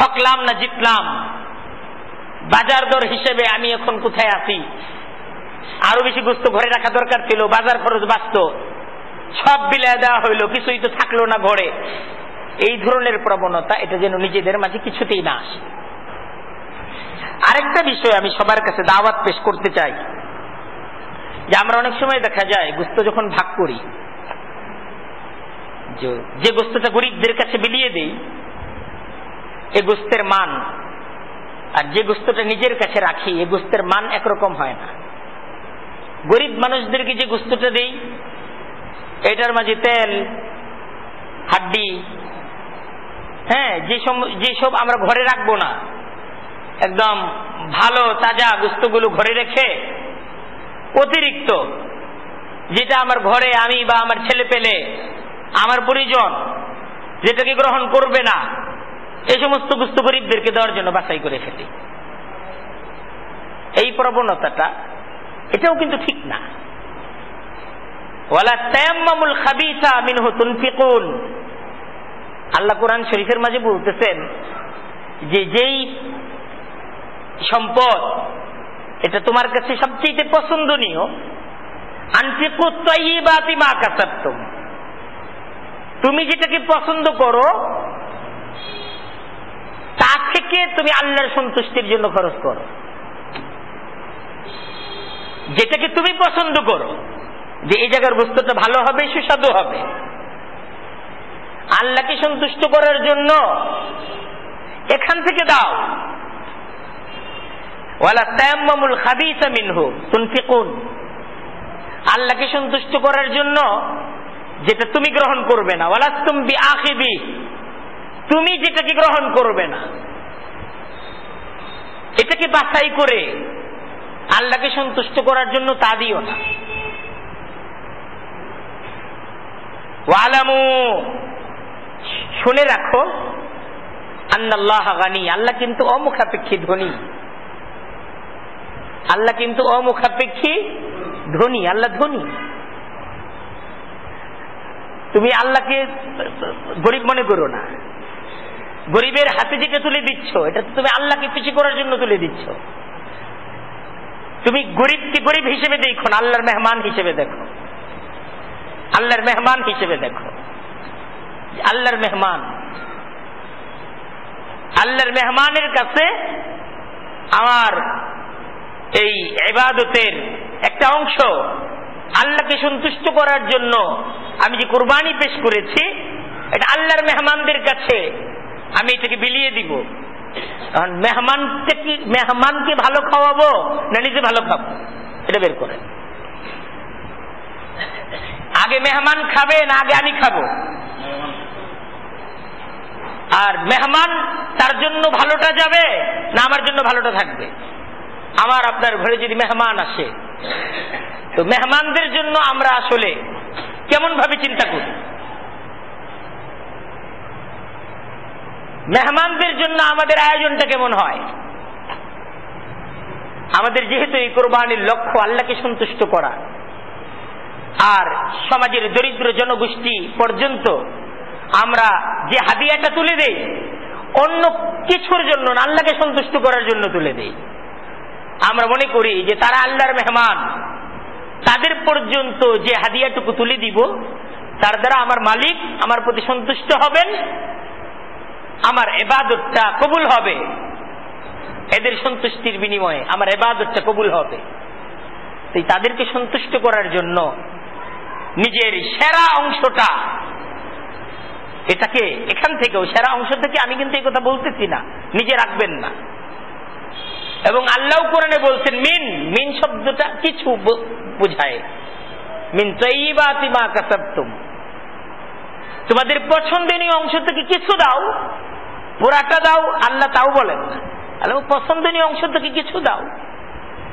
ঠকলাম না জিতলাম, বাজার দর হিসেবে আমি এখন কোথায় আছি? আরও বেশি গুস্ত ঘরে রাখা দরকার ছিল, বাজার খরচ বাঁচত, সব বিলায় দেওয়া হইল, কিছুই তো থাকল না ঘরে। এই ধরনের প্রবণতা, এটা যেন নিজেদের মাঝে কিছুতেই না আসে। আরেকটা বিষয় আমি সবার কাছে দাওয়াত পেশ করতে চাই। যে আমরা অনেক সময় দেখা যায়, গুস্ত যখন ভাগ করি যে গোস্তটা গরিবদের কাছে বিলিয়ে দেই, এ গোস্তের মান, আর যে গোস্তটা নিজের কাছে রাখি, এ গোস্তের মান একরকম হয় না। গরিব মানুষদেরকে যে গোস্তটা দেই, এটার মাঝে তেল, হাড্ডি হ্যাঁ যেসব যেসব আমরা ঘরে রাখব না, একদম ভালো, তাজা গুস্তগুলো ঘরে রেখে, অতিরিক্ত, যেটা আমার ঘরে আমি বা আমার ছেলে পেলে আমার পরিজন, যেটাকে গ্রহণ করবে না এই সমস্ত গুস্ত গরিবদেরকে দেওয়ার জন্য বাছাই করে ফেলি। এই প্রবণতাটা, এটাও কিন্তু ঠিক না। আল্লাহ কোরআন শরীফের মাঝে বলতেছেন যে যেই সম্পদ, এটা তোমার কাছে সবচেয়ে পছন্দনীয়, আনফিকু তৈবাতি মা কাসাবতুম। তুমি যেটাকে পছন্দ করো তা থেকে তুমি আল্লাহর সন্তুষ্টির জন্য খরচ করো। যেটাকে তুমি পছন্দ করো, যে এই জায়গার বস্তুটা ভালো হবে, সুস্বাদু হবে। আল্লাহকে সন্তুষ্ট করার জন্য এখান থেকে দাও। ওয়ালা তায়াম্মামুল খাবিসা মিনহু, তুনফিকুন। আল্লাহকে সন্তুষ্ট করার জন্য যেটা তুমি গ্রহণ করবে না। ওয়ালা তুমি আখিবি তুমি যেটাকে গ্রহণ করবে না। এটাকে বাছাই করে আল্লাহকে সন্তুষ্ট করার জন্য তা দিও না। ওয়ালামু, শুনে রাখো, আন্নাল্লাহ গানি, আল্লাহ কিন্তু অমুখাপেক্ষী ধনী। আল্লাহ কিন্তু অমুখাপেক্ষী ধনী, আল্লাহ ধনী। তুমি আল্লাহকে গরিব মনে করো না। গরিবের হাতে যেটা তুলে দিচ্ছ, এটা তো তুমি আল্লাহকে খুশি করার জন্য তুলে দিচ্ছ। তুমি গরিবকে গরিব হিসেবে দেখো না, আল্লাহর মেহমান হিসেবে দেখো। আল্লাহর মেহমান হিসেবে দেখো। আল্লাহর মেহমান। আল্লাহর মেহমানের কাছে আমার এই এবাদতের একটা অংশ আল্লাহকে সন্তুষ্ট করার জন্য আমি যে কোরবানি পেশ করেছি, এটা আল্লাহর মেহমানদের কাছে আমি এটাকে বিলিয়ে দিব। কারণ মেহমানকে মেহমানকে ভালো খাওয়াবো না নিজে ভালো খাব? এটা বের করেন। আগে মেহমান খাবে না আগে আমি খাব? আর মেহমান তার জন্য ভালোটা যাবে না আমার জন্য ভালোটা থাকবে? আমার আপনার ঘরে যদি মেহমান আসে, তো মেহমানদের জন্য আমরা আসলে কেমন ভাবে চিন্তা করি? মেহমানদের জন্য আমাদের আয়োজনটা কেমন হয়? আমাদের যেহেতু এই কোরবানির লক্ষ্য আল্লাহকে সন্তুষ্ট করা, আর সমাজের দরিদ্র জনগোষ্ঠী পর্যন্ত আমরা যে হাদিয়াটা তুলে দেই, অন্য কিছুর জন্য আল্লাহকে সন্তুষ্ট করার জন্য তুলে দেই। আমরা মনে করি যে তারা আল্লাহর মেহমান। তাদের পর্যন্ত যে হাদিয়াটুকু তুলে দিব, তার দ্বারা আমার মালিক আমার প্রতি সন্তুষ্ট হবেন, আমার এবাদতটা কবুল হবে। এদের সন্তুষ্টির বিনিময়ে আমার এবাদতটা কবুল হবে। তাই তাদেরকে সন্তুষ্ট করার জন্য নিজের সেরা অংশটা, এটাকে এখান থেকেও, সেরা অংশ থেকে আমি কিন্তু এই কথা বলতেছি না, নিজে রাখবেন না। এবং আল্লাহ কোরআনে বলছেন, মিন মিন শব্দটা কিছু বোঝায়। মিন তৈবাতিমা কাসাবতুম তোমাদের পছন্দনীয় অংশ থেকে কিছু দাও, পুরাটা দাও, আল্লাহ তাও বলেন না। আল্লাহ পছন্দনীয় অংশ থেকে কিছু দাও,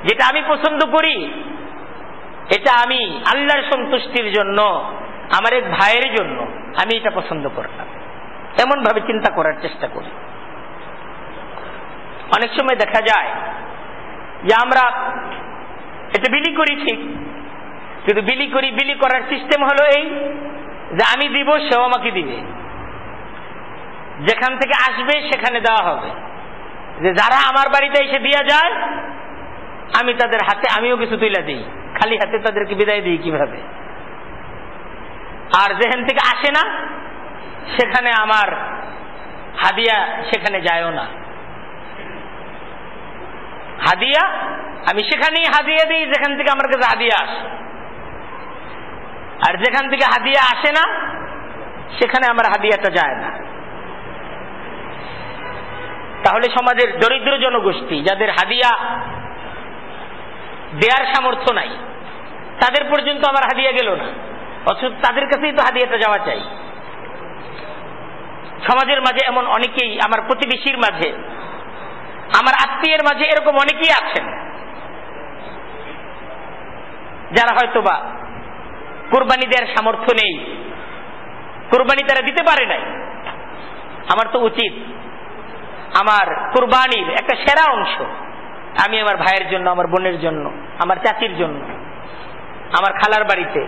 যেটা আমি পছন্দ করি, এটা আমি আল্লাহর সন্তুষ্টির জন্য, আমার এক ভাইয়ের জন্য, আমি এটা পছন্দ করলাম। এমন ভাবে চিন্তা করার চেষ্টা করি। অনেক সময় দেখা যায় যে আমরা এটা বিলি করি ঠিক, কিন্তু বিলি করি, বিলি করার সিস্টেম হলো এই যে আমি দিব, সেও আমাকে দিবে। যেখান থেকে আসবে, সেখানে দেওয়া হবে। যে যারা আমার বাড়িতে এসে দিয়া যায়, আমি তাদের হাতে, আমিও কিছু তুলে দিই। খালি হাতে তাদেরকে বিদায় দিই কীভাবে? আর যেখান থেকে আসে না, সেখানে আমার হাদিয়া সেখানে যায়ও না। হাদিয়া, আমি সেখানেই হাদিয়া দিই, যেখান থেকে আমার কাছে হাদিয়া আসে। আর যেখান থেকে হাদিয়া আসে না, সেখানে আমার হাদিয়াটা যায় না। তাহলে সমাজের দরিদ্র জনগোষ্ঠী যাদের হাদিয়া দেয়ার সামর্থ্য নাই, তাদের পর্যন্ত আমার হাদিয়া গেল না। অথচ তাদের কাছেই তো হাদিয়াটা যাওয়া চাই। সমাজের মাঝে এমন অনেকেই, আমার প্রতিবেশীর মাঝে আমার আত্মীয়ের মাঝে এরকম অনেকেই আছেন। যারা হয়তোবা কোরবানি দেওয়ার সামর্থ্য নেই, কোরবানি তারা দিতে পারে নাই। আমার তো উচিত। আমার কোরবানির একটা সেরা অংশ আমি আমার ভাইয়ের জন্য, আমার বোনের জন্য, আমার চাচির জন্য, আমার খালার বাড়িতে,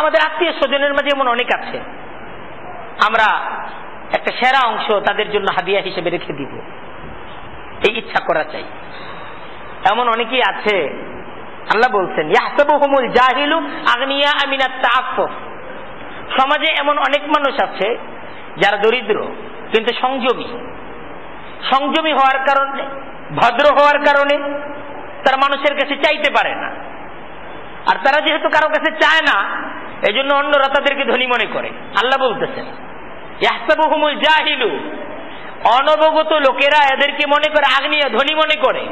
আমাদের আত্মীয় স্বজনের মাঝে এমন অনেক আছে। আমরা একটা সেরা অংশ তাদের জন্য হাদিয়া হিসেবে রেখে দিব। এই ইচ্ছা করা চাই। এমন অনেকেই আছে, আল্লাহ বলছেন জাহিলু আগনিয়া আমিনাত তাআফফুফ। সমাজে এমন অনেক মানুষ আছে যারা দরিদ্র, কিন্তু সংযমী। সংযমী হওয়ার কারণে, ভদ্র হওয়ার কারণে তারা মানুষের কাছে চাইতে পারে না। আর তারা যেহেতু কারও কাছে চায় না এই জন্য অন্যরা তাদেরকে ধনী মনে করে। আল্লাহ বলতেছেন, ইয়াহসাবুহুমুল জাহিলু অনবগত লোকেরা এদেরকে মনে করে, আগ্নিয়া ধনী মনে করে।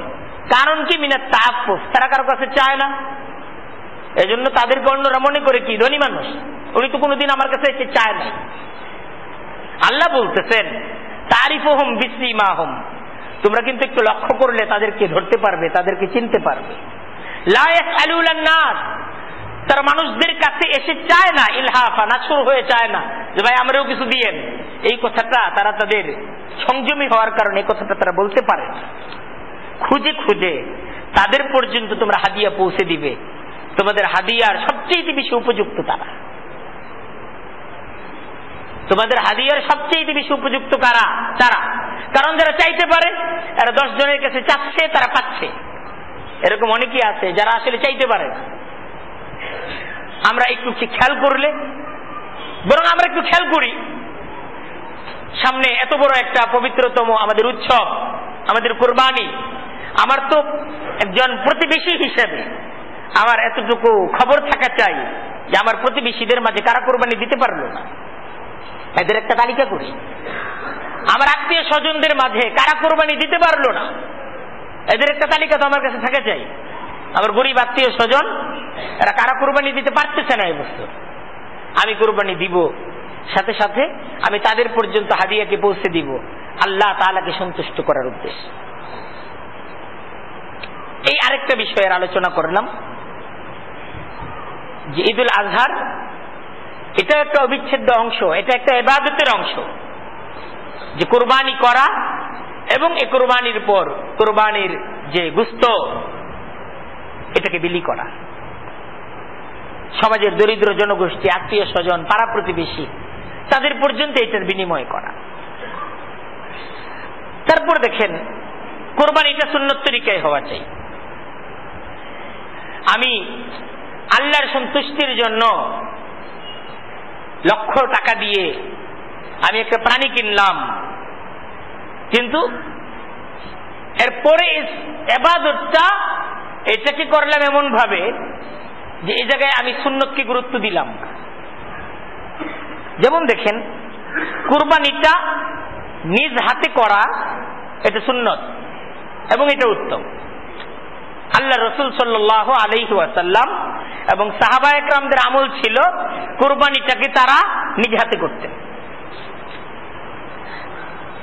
কারণ কি? মিনার তাফুফ তারা কারও কাছে চায় না। এজন্য তাদেরকে অন্যরা মনে করে, কি ধনী মানুষ? উনি তো কোনোদিন আমার কাছে এসে চায় না আল্লাহ বলতেছেন তারিফ হোম বিশ্রিমা হোম তোমরা কিন্তু একটু লক্ষ্য করলে তাদেরকে ধরতে পারবে, তাদেরকে চিনতে পারবে। তারা মানুষদের কাছে এসে চায় না, ইলহাফা নাছুর হয়ে চায় না। যে ভাই, আমরাও কিছু দিয়েন। এই কথাটা তারা তাদের সংযমী হওয়ার কারণে এই কথাটা তারা বলতে পারে খুঁজে খুঁজে তাদের পর্যন্ত তোমরা হাদিয়া পৌঁছে দিবে। তোমাদের হাদিয়ার সবচেয়ে বেশি উপযুক্ত তারা। তোমাদের হাদিয়ার সবচেয়ে বেশি উপযুক্ত কারা? তারা। কারণ যারা চাইতে পারে, এরা দশ জনের কাছে চাচ্ছে, তারা পাচ্ছে। এরকম অনেকেই আছে যারা আসলে চাইতে পারে না। আমরা একটু কি খেয়াল করলে? বরং আমরা একটু খেয়াল করি। সামনে এত বড় একটা পবিত্রতম আমাদের উৎসব, আমাদের কোরবানি। আমার তো একজন প্রতিবেশী হিসেবে আমার এতটুকু খবর থাকা চাই যে আমার প্রতিবেশীদের মাঝে কারা কোরবানি দিতে পারল না। এদের একটা তালিকা করি। আমার আত্মীয় স্বজনদের মাঝে কারা কোরবানি দিতে পারল না? এদের একটা তালিকা তো আমার কাছে থাকা চাই। আমার গরিব আত্মীয় স্বজন এরা কারা কোরবানি দিতে পারতেছে না এই বস্তু? আমি কোরবানি দিব। সাথে সাথে আমি তাদের পর্যন্ত হাদিয়াকে পৌঁছে দিব। আল্লাহ তালাকে সন্তুষ্ট করার উদ্দেশ্যে। এই আরেকটা বিষয়ের আলোচনা করলাম যে ঈদুল আজহার এটা একটা অবিচ্ছেদ্য অংশ, এটা একটা এবাদতের অংশ। যে কোরবানি করা এবং এ কোরবানির পর কোরবানির যে গুস্ত, এটাকে বিলি করা। সমাজের দরিদ্র জনগোষ্ঠী, আত্মীয় স্বজন, পাড়া প্রতিবেশী, তাদের পর্যন্ত এটার বিনিময় করা। তারপর দেখেন কোরবানিটা সুন্নত হওয়া চাই। আমি আল্লাহর সন্তুষ্টির জন্য লক্ষ টাকা দিয়ে আমি একটা প্রাণী কিনলাম। কিন্তু এরপরে এবাদতটা এটাকে করলাম এমন ভাবে যে এই জায়গায় আমি সুন্নতকে গুরুত্ব দিলাম। যেমন দেখেন, কুরবানিটা নিজ হাতে করা, এটা সুন্নত এবং এটা উত্তম। আল্লাহ রসুল সাল্লাহ আলহি ওয়াসাল্লাম এবং সাহাবা একরামদের আমল ছিল কোরবানিটাকে তারা নিজ হাতে করতেন।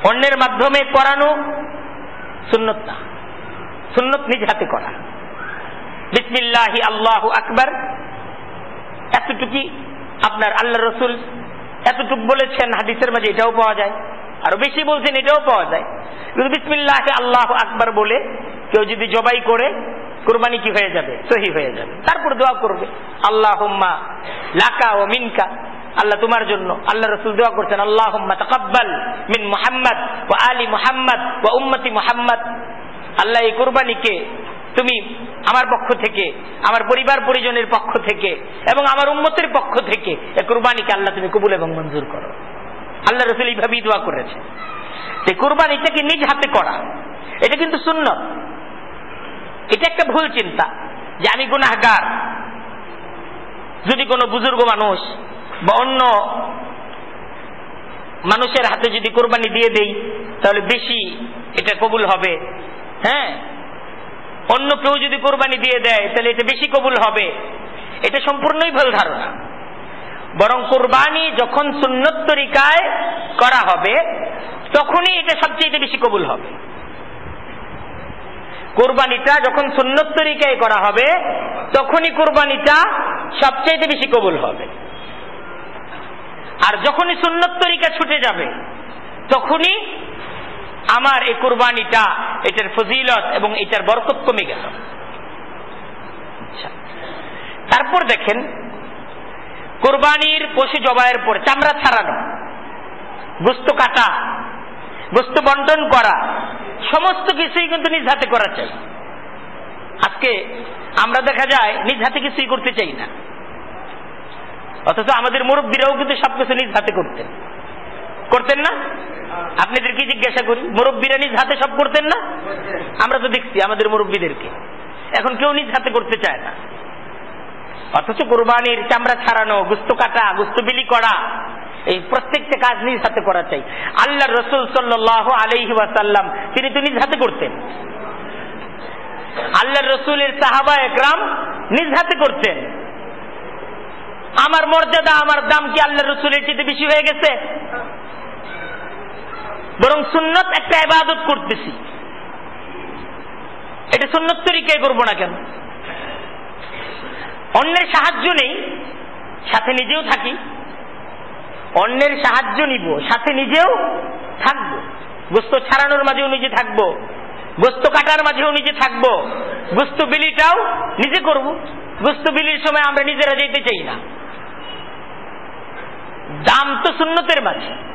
অন্যের মাধ্যমে করানো সুন্নত না। সুন্নত নিজ হাতে করা। বিসমিল্লাহি আল্লাহ আকবর। এতটুকি আপনার আল্লাহ রসুল এতটুক বলেছেন হাদিসের মাঝে, এটাও পাওয়া যায়। আরও বেশি বলছেন, এটাও পাওয়া যায়। কিন্তু বিসমিল্লাহ আল্লাহ আকবর বলে কেউ যদি জবাই করে, কোরবানি কি হয়ে যাবে? সহি হয়ে যাবে। তারপর দোয়া করবে। আল্লাহ লাকা ও মিনকা। আল্লাহ তোমার জন্য আল্লাহ রসুল দোয়া করছেন আল্লাহ তাকাব্বাল মিন মুহাম্মদ ও আলী মোহাম্মদ ও উম্মতি মোহাম্মদ। আল্লাহ এই কোরবানিকে তুমি আমার পক্ষ থেকে, আমার পরিবার পরিজনের পক্ষ থেকে এবং আমার উম্মতের পক্ষ থেকে এই কোরবানিকে আল্লাহ তুমি কবুল এবং মঞ্জুর করো। আল্লাহ রসুল এইভাবেই দোয়া করেছে এই কোরবানিটাকে নিজ হাতে করা, এটা কিন্তু শূন্য এটা একটা ভুল চিন্তা যে আমি গুনাহগার। যদি কোনো বুজুর্গ মানুষ বা অন্য মানুষের হাতে যদি কোরবানি দিয়ে দেই, তাহলে বেশি এটা কবুল হবে। হ্যাঁ? অন্য কেউ যদি কোরবানি দিয়ে দেয়, তাহলে এটা বেশি কবুল হবে। এটা সম্পূর্ণই ভুল ধারণা। বরং কোরবানি যখন সুন্নত তরিকায় করা হবে, তখনই এটা সবচেয়ে বেশি কবুল হবে। কোরবানিটা যখন সুন্নত তরিকায় করা হবে, তখনই কোরবানিটা সবচেয়ে বেশি কবুল হবে। আর যখনই সুন্নত তরিকা ছুটে যাবে, তখনই আমার এই কোরবানিটা, এটার ফজিলত এবং এটার বরকত কমে গেল। আচ্ছা। তারপর দেখেন, কোরবানির পশু জবাইয়ের পর চামড়া ছাড়ানো গোস্ত কাটা গোস্ত বন্টন করা, সমস্ত কিছুই কিন্তু নিজ হাতে করা চাই। আজকে আমরা দেখা যায়, নিজ হাতে কিছুই করতে চাই না। অথচ আমাদের মুরব্বীরাও কিন্তু সবকিছু নিজ হাতে করতেন। করতেন না? আপনাদের কি জিজ্ঞাসা করি? মুরব্বীরা নিজ হাতে সব করতেন না? আমরা তো দেখছি আমাদের মুরব্বীদেরকে। এখন কেউ নিজ হাতে করতে চায় না। অথচ কোরবানির চামড়া ছাড়ানো, গুস্ত কাটা, গুস্ত বিলি করা, এই প্রত্যেকটা কাজ নিজ হাতে করা চাই। আল্লাহ রসুল সাল্লাহ আলহি ওয়াসাল্লাম, তিনি তো নিজ হাতে করতেন। আল্লাহ রসুলের সাহাবা একরাম নিজ হাতে করতেন। আমার মর্যাদা, আমার দাম কি আল্লাহ রসুলের চেয়ে বেশি হয়ে গেছে? বরং সুন্নত একটা এবাদত করতেছি। এটা সুন্নত তরিকায় করব না কেন? অন্যের সাহায্য নেই, সাথে নিজেও থাকি। অন্যের সাহায্য নিব, সাথে নিজেও থাকব। গোস্ত ছাড়ানোর মাঝেও নিজে থাকব। গোস্ত কাটার মাঝেও নিজে থাকব। গোস্ত বিলিটাও নিজে করব। গোস্ত বিলির সময় আমরা নিজেরা যেতে চাই না। দাম তো সুন্নতের মাঝে।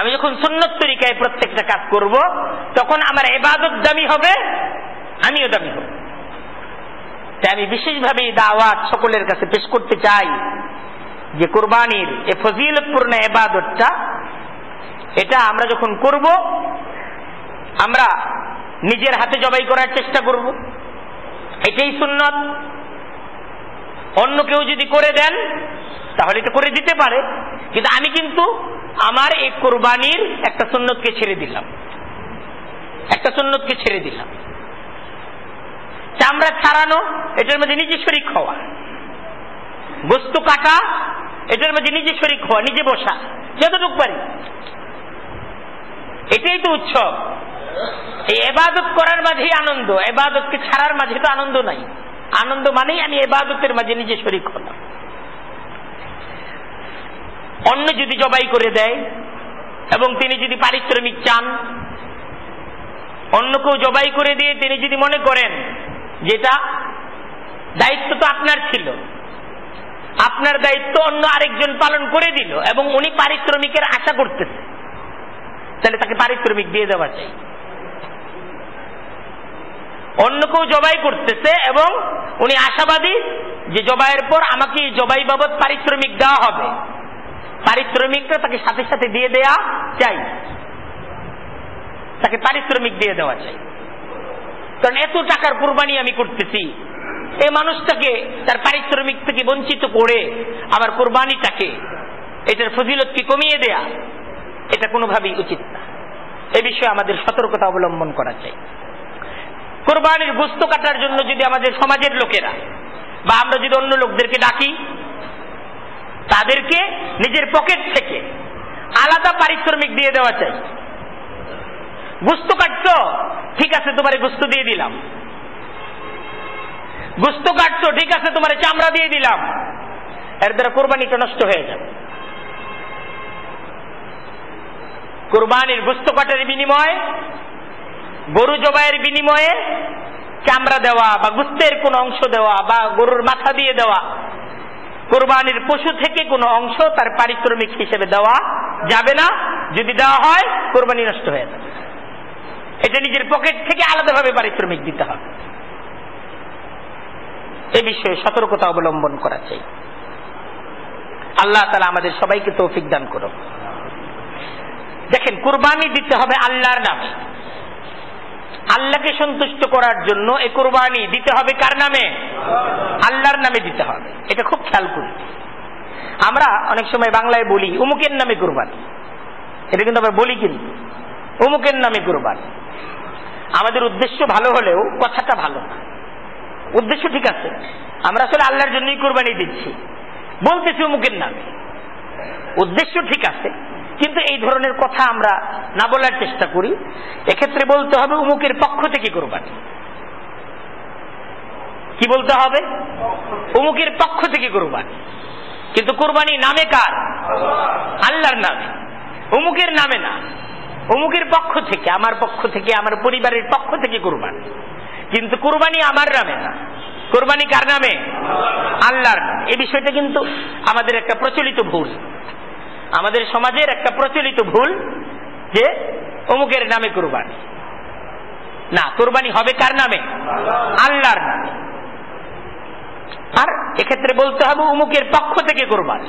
আমি যখন সুন্নত তরিকায় প্রত্যেকটা কাজ করব, তখন আমার এবাদত দামি হবে, আমিও দামি হব। তাই আমি বিশেষভাবে দাওয়াত সকলের কাছে পেশ করতে চাই যে কোরবানির এ ফজিলতপূর্ণ এবাদতটা এটা আমরা যখন করব, আমরা নিজের হাতে জবাই করার চেষ্টা করব। এটাই সুন্নত। অন্য কেউ যদি করে দেন, তাহলে এটা করে দিতে পারে। কিন্তু আমি কিন্তু আমার এই কোরবানির একটা সুন্নতকে ছেড়ে দিলাম। একটা সুন্নতকে ছেড়ে দিলাম। চামড়া ছাড়ানো, এটার মধ্যে নিজে শরিক হওয়া। বস্তু কাটা, এটার মধ্যে নিজে শরিক হওয়া, নিজে বসা, যতটুক পারি। এটাই তো উৎসব। এই এবাদত করার মাঝেই আনন্দ, এবাদতকে ছাড়ার মাঝে তো আনন্দ নাই। আনন্দ মানেই আমি এবাদতের মাঝে নিজে শরিক হলাম। অন্য যদি জবাই করে দেয় এবং তিনি যদি পারিশ্রমিক চান, অন্য কেউ জবাই করে দিয়ে তিনি যদি মনে করেন যেটা দায়িত্ব তো আপনার ছিল, আপনার দায়িত্ব অন্য আরেকজন পালন করে দিল এবং উনি পারিশ্রমিকের আশা করতেছে, তাহলে তাকে পারিশ্রমিক দিয়ে দেওয়া চাই। অন্য কেউ জবাই করতেছে এবং উনি আশাবাদী যে জবাইয়ের পর আমাকে জবাই বাবদ পারিশ্রমিক দেওয়া হবে। পারিশ্রমিকটা তাকে সাথে সাথে দিয়ে দেয়া চাই। তাকে পারিশ্রমিক দিয়ে দেওয়া চাই। কারণ এত টাকার কোরবানি আমি করতেছি। এই মানুষটাকে, তার পারিশ্রমিক থেকে বঞ্চিত করে আমার কোরবানিটাকে এটার ফজিলতকে কমিয়ে দেয়া, এটা কোনোভাবেই উচিত না। এ বিষয়ে আমাদের সতর্কতা অবলম্বন করা চাই। কোরবানির গুস্ত কাটার জন্য যদি আমাদের সমাজের লোকেরা বা আমরা যদি অন্য লোকদেরকে ডাকি, তাদেরকে নিজের পকেট থেকে আলাদা পারিশ্রমিক দিয়ে দেওয়া চাই। গুস্ত কাটছো, ঠিক আছে, তোমার গুস্ত দিয়ে দিলাম। গুস্ত কাটছো, ঠিক আছে, তোমার চামড়া দিয়ে দিলাম। এর দ্বারা কোরবানিটা নষ্ট হয়ে যাবে। কোরবানির গুস্ত কাটার বিনিময়ে গরু জবাইয়ের বিনিময়ে চামড়া দেওয়া বা গুস্তের কোন অংশ দেওয়া বা গরুর মাথা দিয়ে দেওয়া, কোরবানির পশু থেকে কোনো অংশ তার পারিশ্রমিক হিসেবে দেওয়া যাবে না। যদি দেওয়া হয়, কোরবানি নষ্ট হয়ে যাবে। এটা নিজের পকেট থেকে আলাদাভাবে পারিশ্রমিক দিতে হবে। এ বিষয়ে সতর্কতা অবলম্বন করা চাই। আল্লাহ তালা আমাদের সবাইকে তৌফিক দান করো দেখেন, কোরবানি দিতে হবে আল্লাহর নামে। আল্লাহকে সন্তুষ্ট করার জন্য এ কোরবানি দিতে হবে কার নামে? আল্লাহর নামে দিতে হবে। এটা খুব খেয়াল করি। আমরা অনেক সময় বাংলায় বলি, উমুকের নামে কোরবানি। এটা কিন্তু আমরা বলি কিন্তু। উমুকের নামে কোরবানি। আমাদের উদ্দেশ্য ভালো হলেও কথাটা ভালো না। উদ্দেশ্য ঠিক আছে। আমরা আসলে আল্লাহর জন্যই কোরবানি দিচ্ছি। বলতেছি অমুকের নামে। উদ্দেশ্য ঠিক আছে। কিন্তু এই ধরনের কথা আমরা না বলার চেষ্টা করি। এক্ষেত্রে বলতে হবে অমুকের পক্ষ থেকে কোরবানি। কি বলতে হবে? অমুকের পক্ষ থেকে কোরবানি। কিন্তু কোরবানি নামে কার? আল্লাহর নামে। অমুকের নামে না। অমুকের পক্ষ থেকে, আমার পক্ষ থেকে, আমার পরিবারের পক্ষ থেকে কোরবানি। কিন্তু কোরবানি আমার নামে না। কোরবানি কার নামে? আল্লাহর নামে। এই বিষয়টা কিন্তু আমাদের একটা প্রচলিত ভুল। আমাদের সমাজের একটা প্রচলিত ভুল যে অমুকের নামে কোরবানি। না, কোরবানি হবে কার নামে? আল্লাহর নামে। আর এক্ষেত্রে বলতে হবে উমুকের পক্ষ থেকে কোরবানি।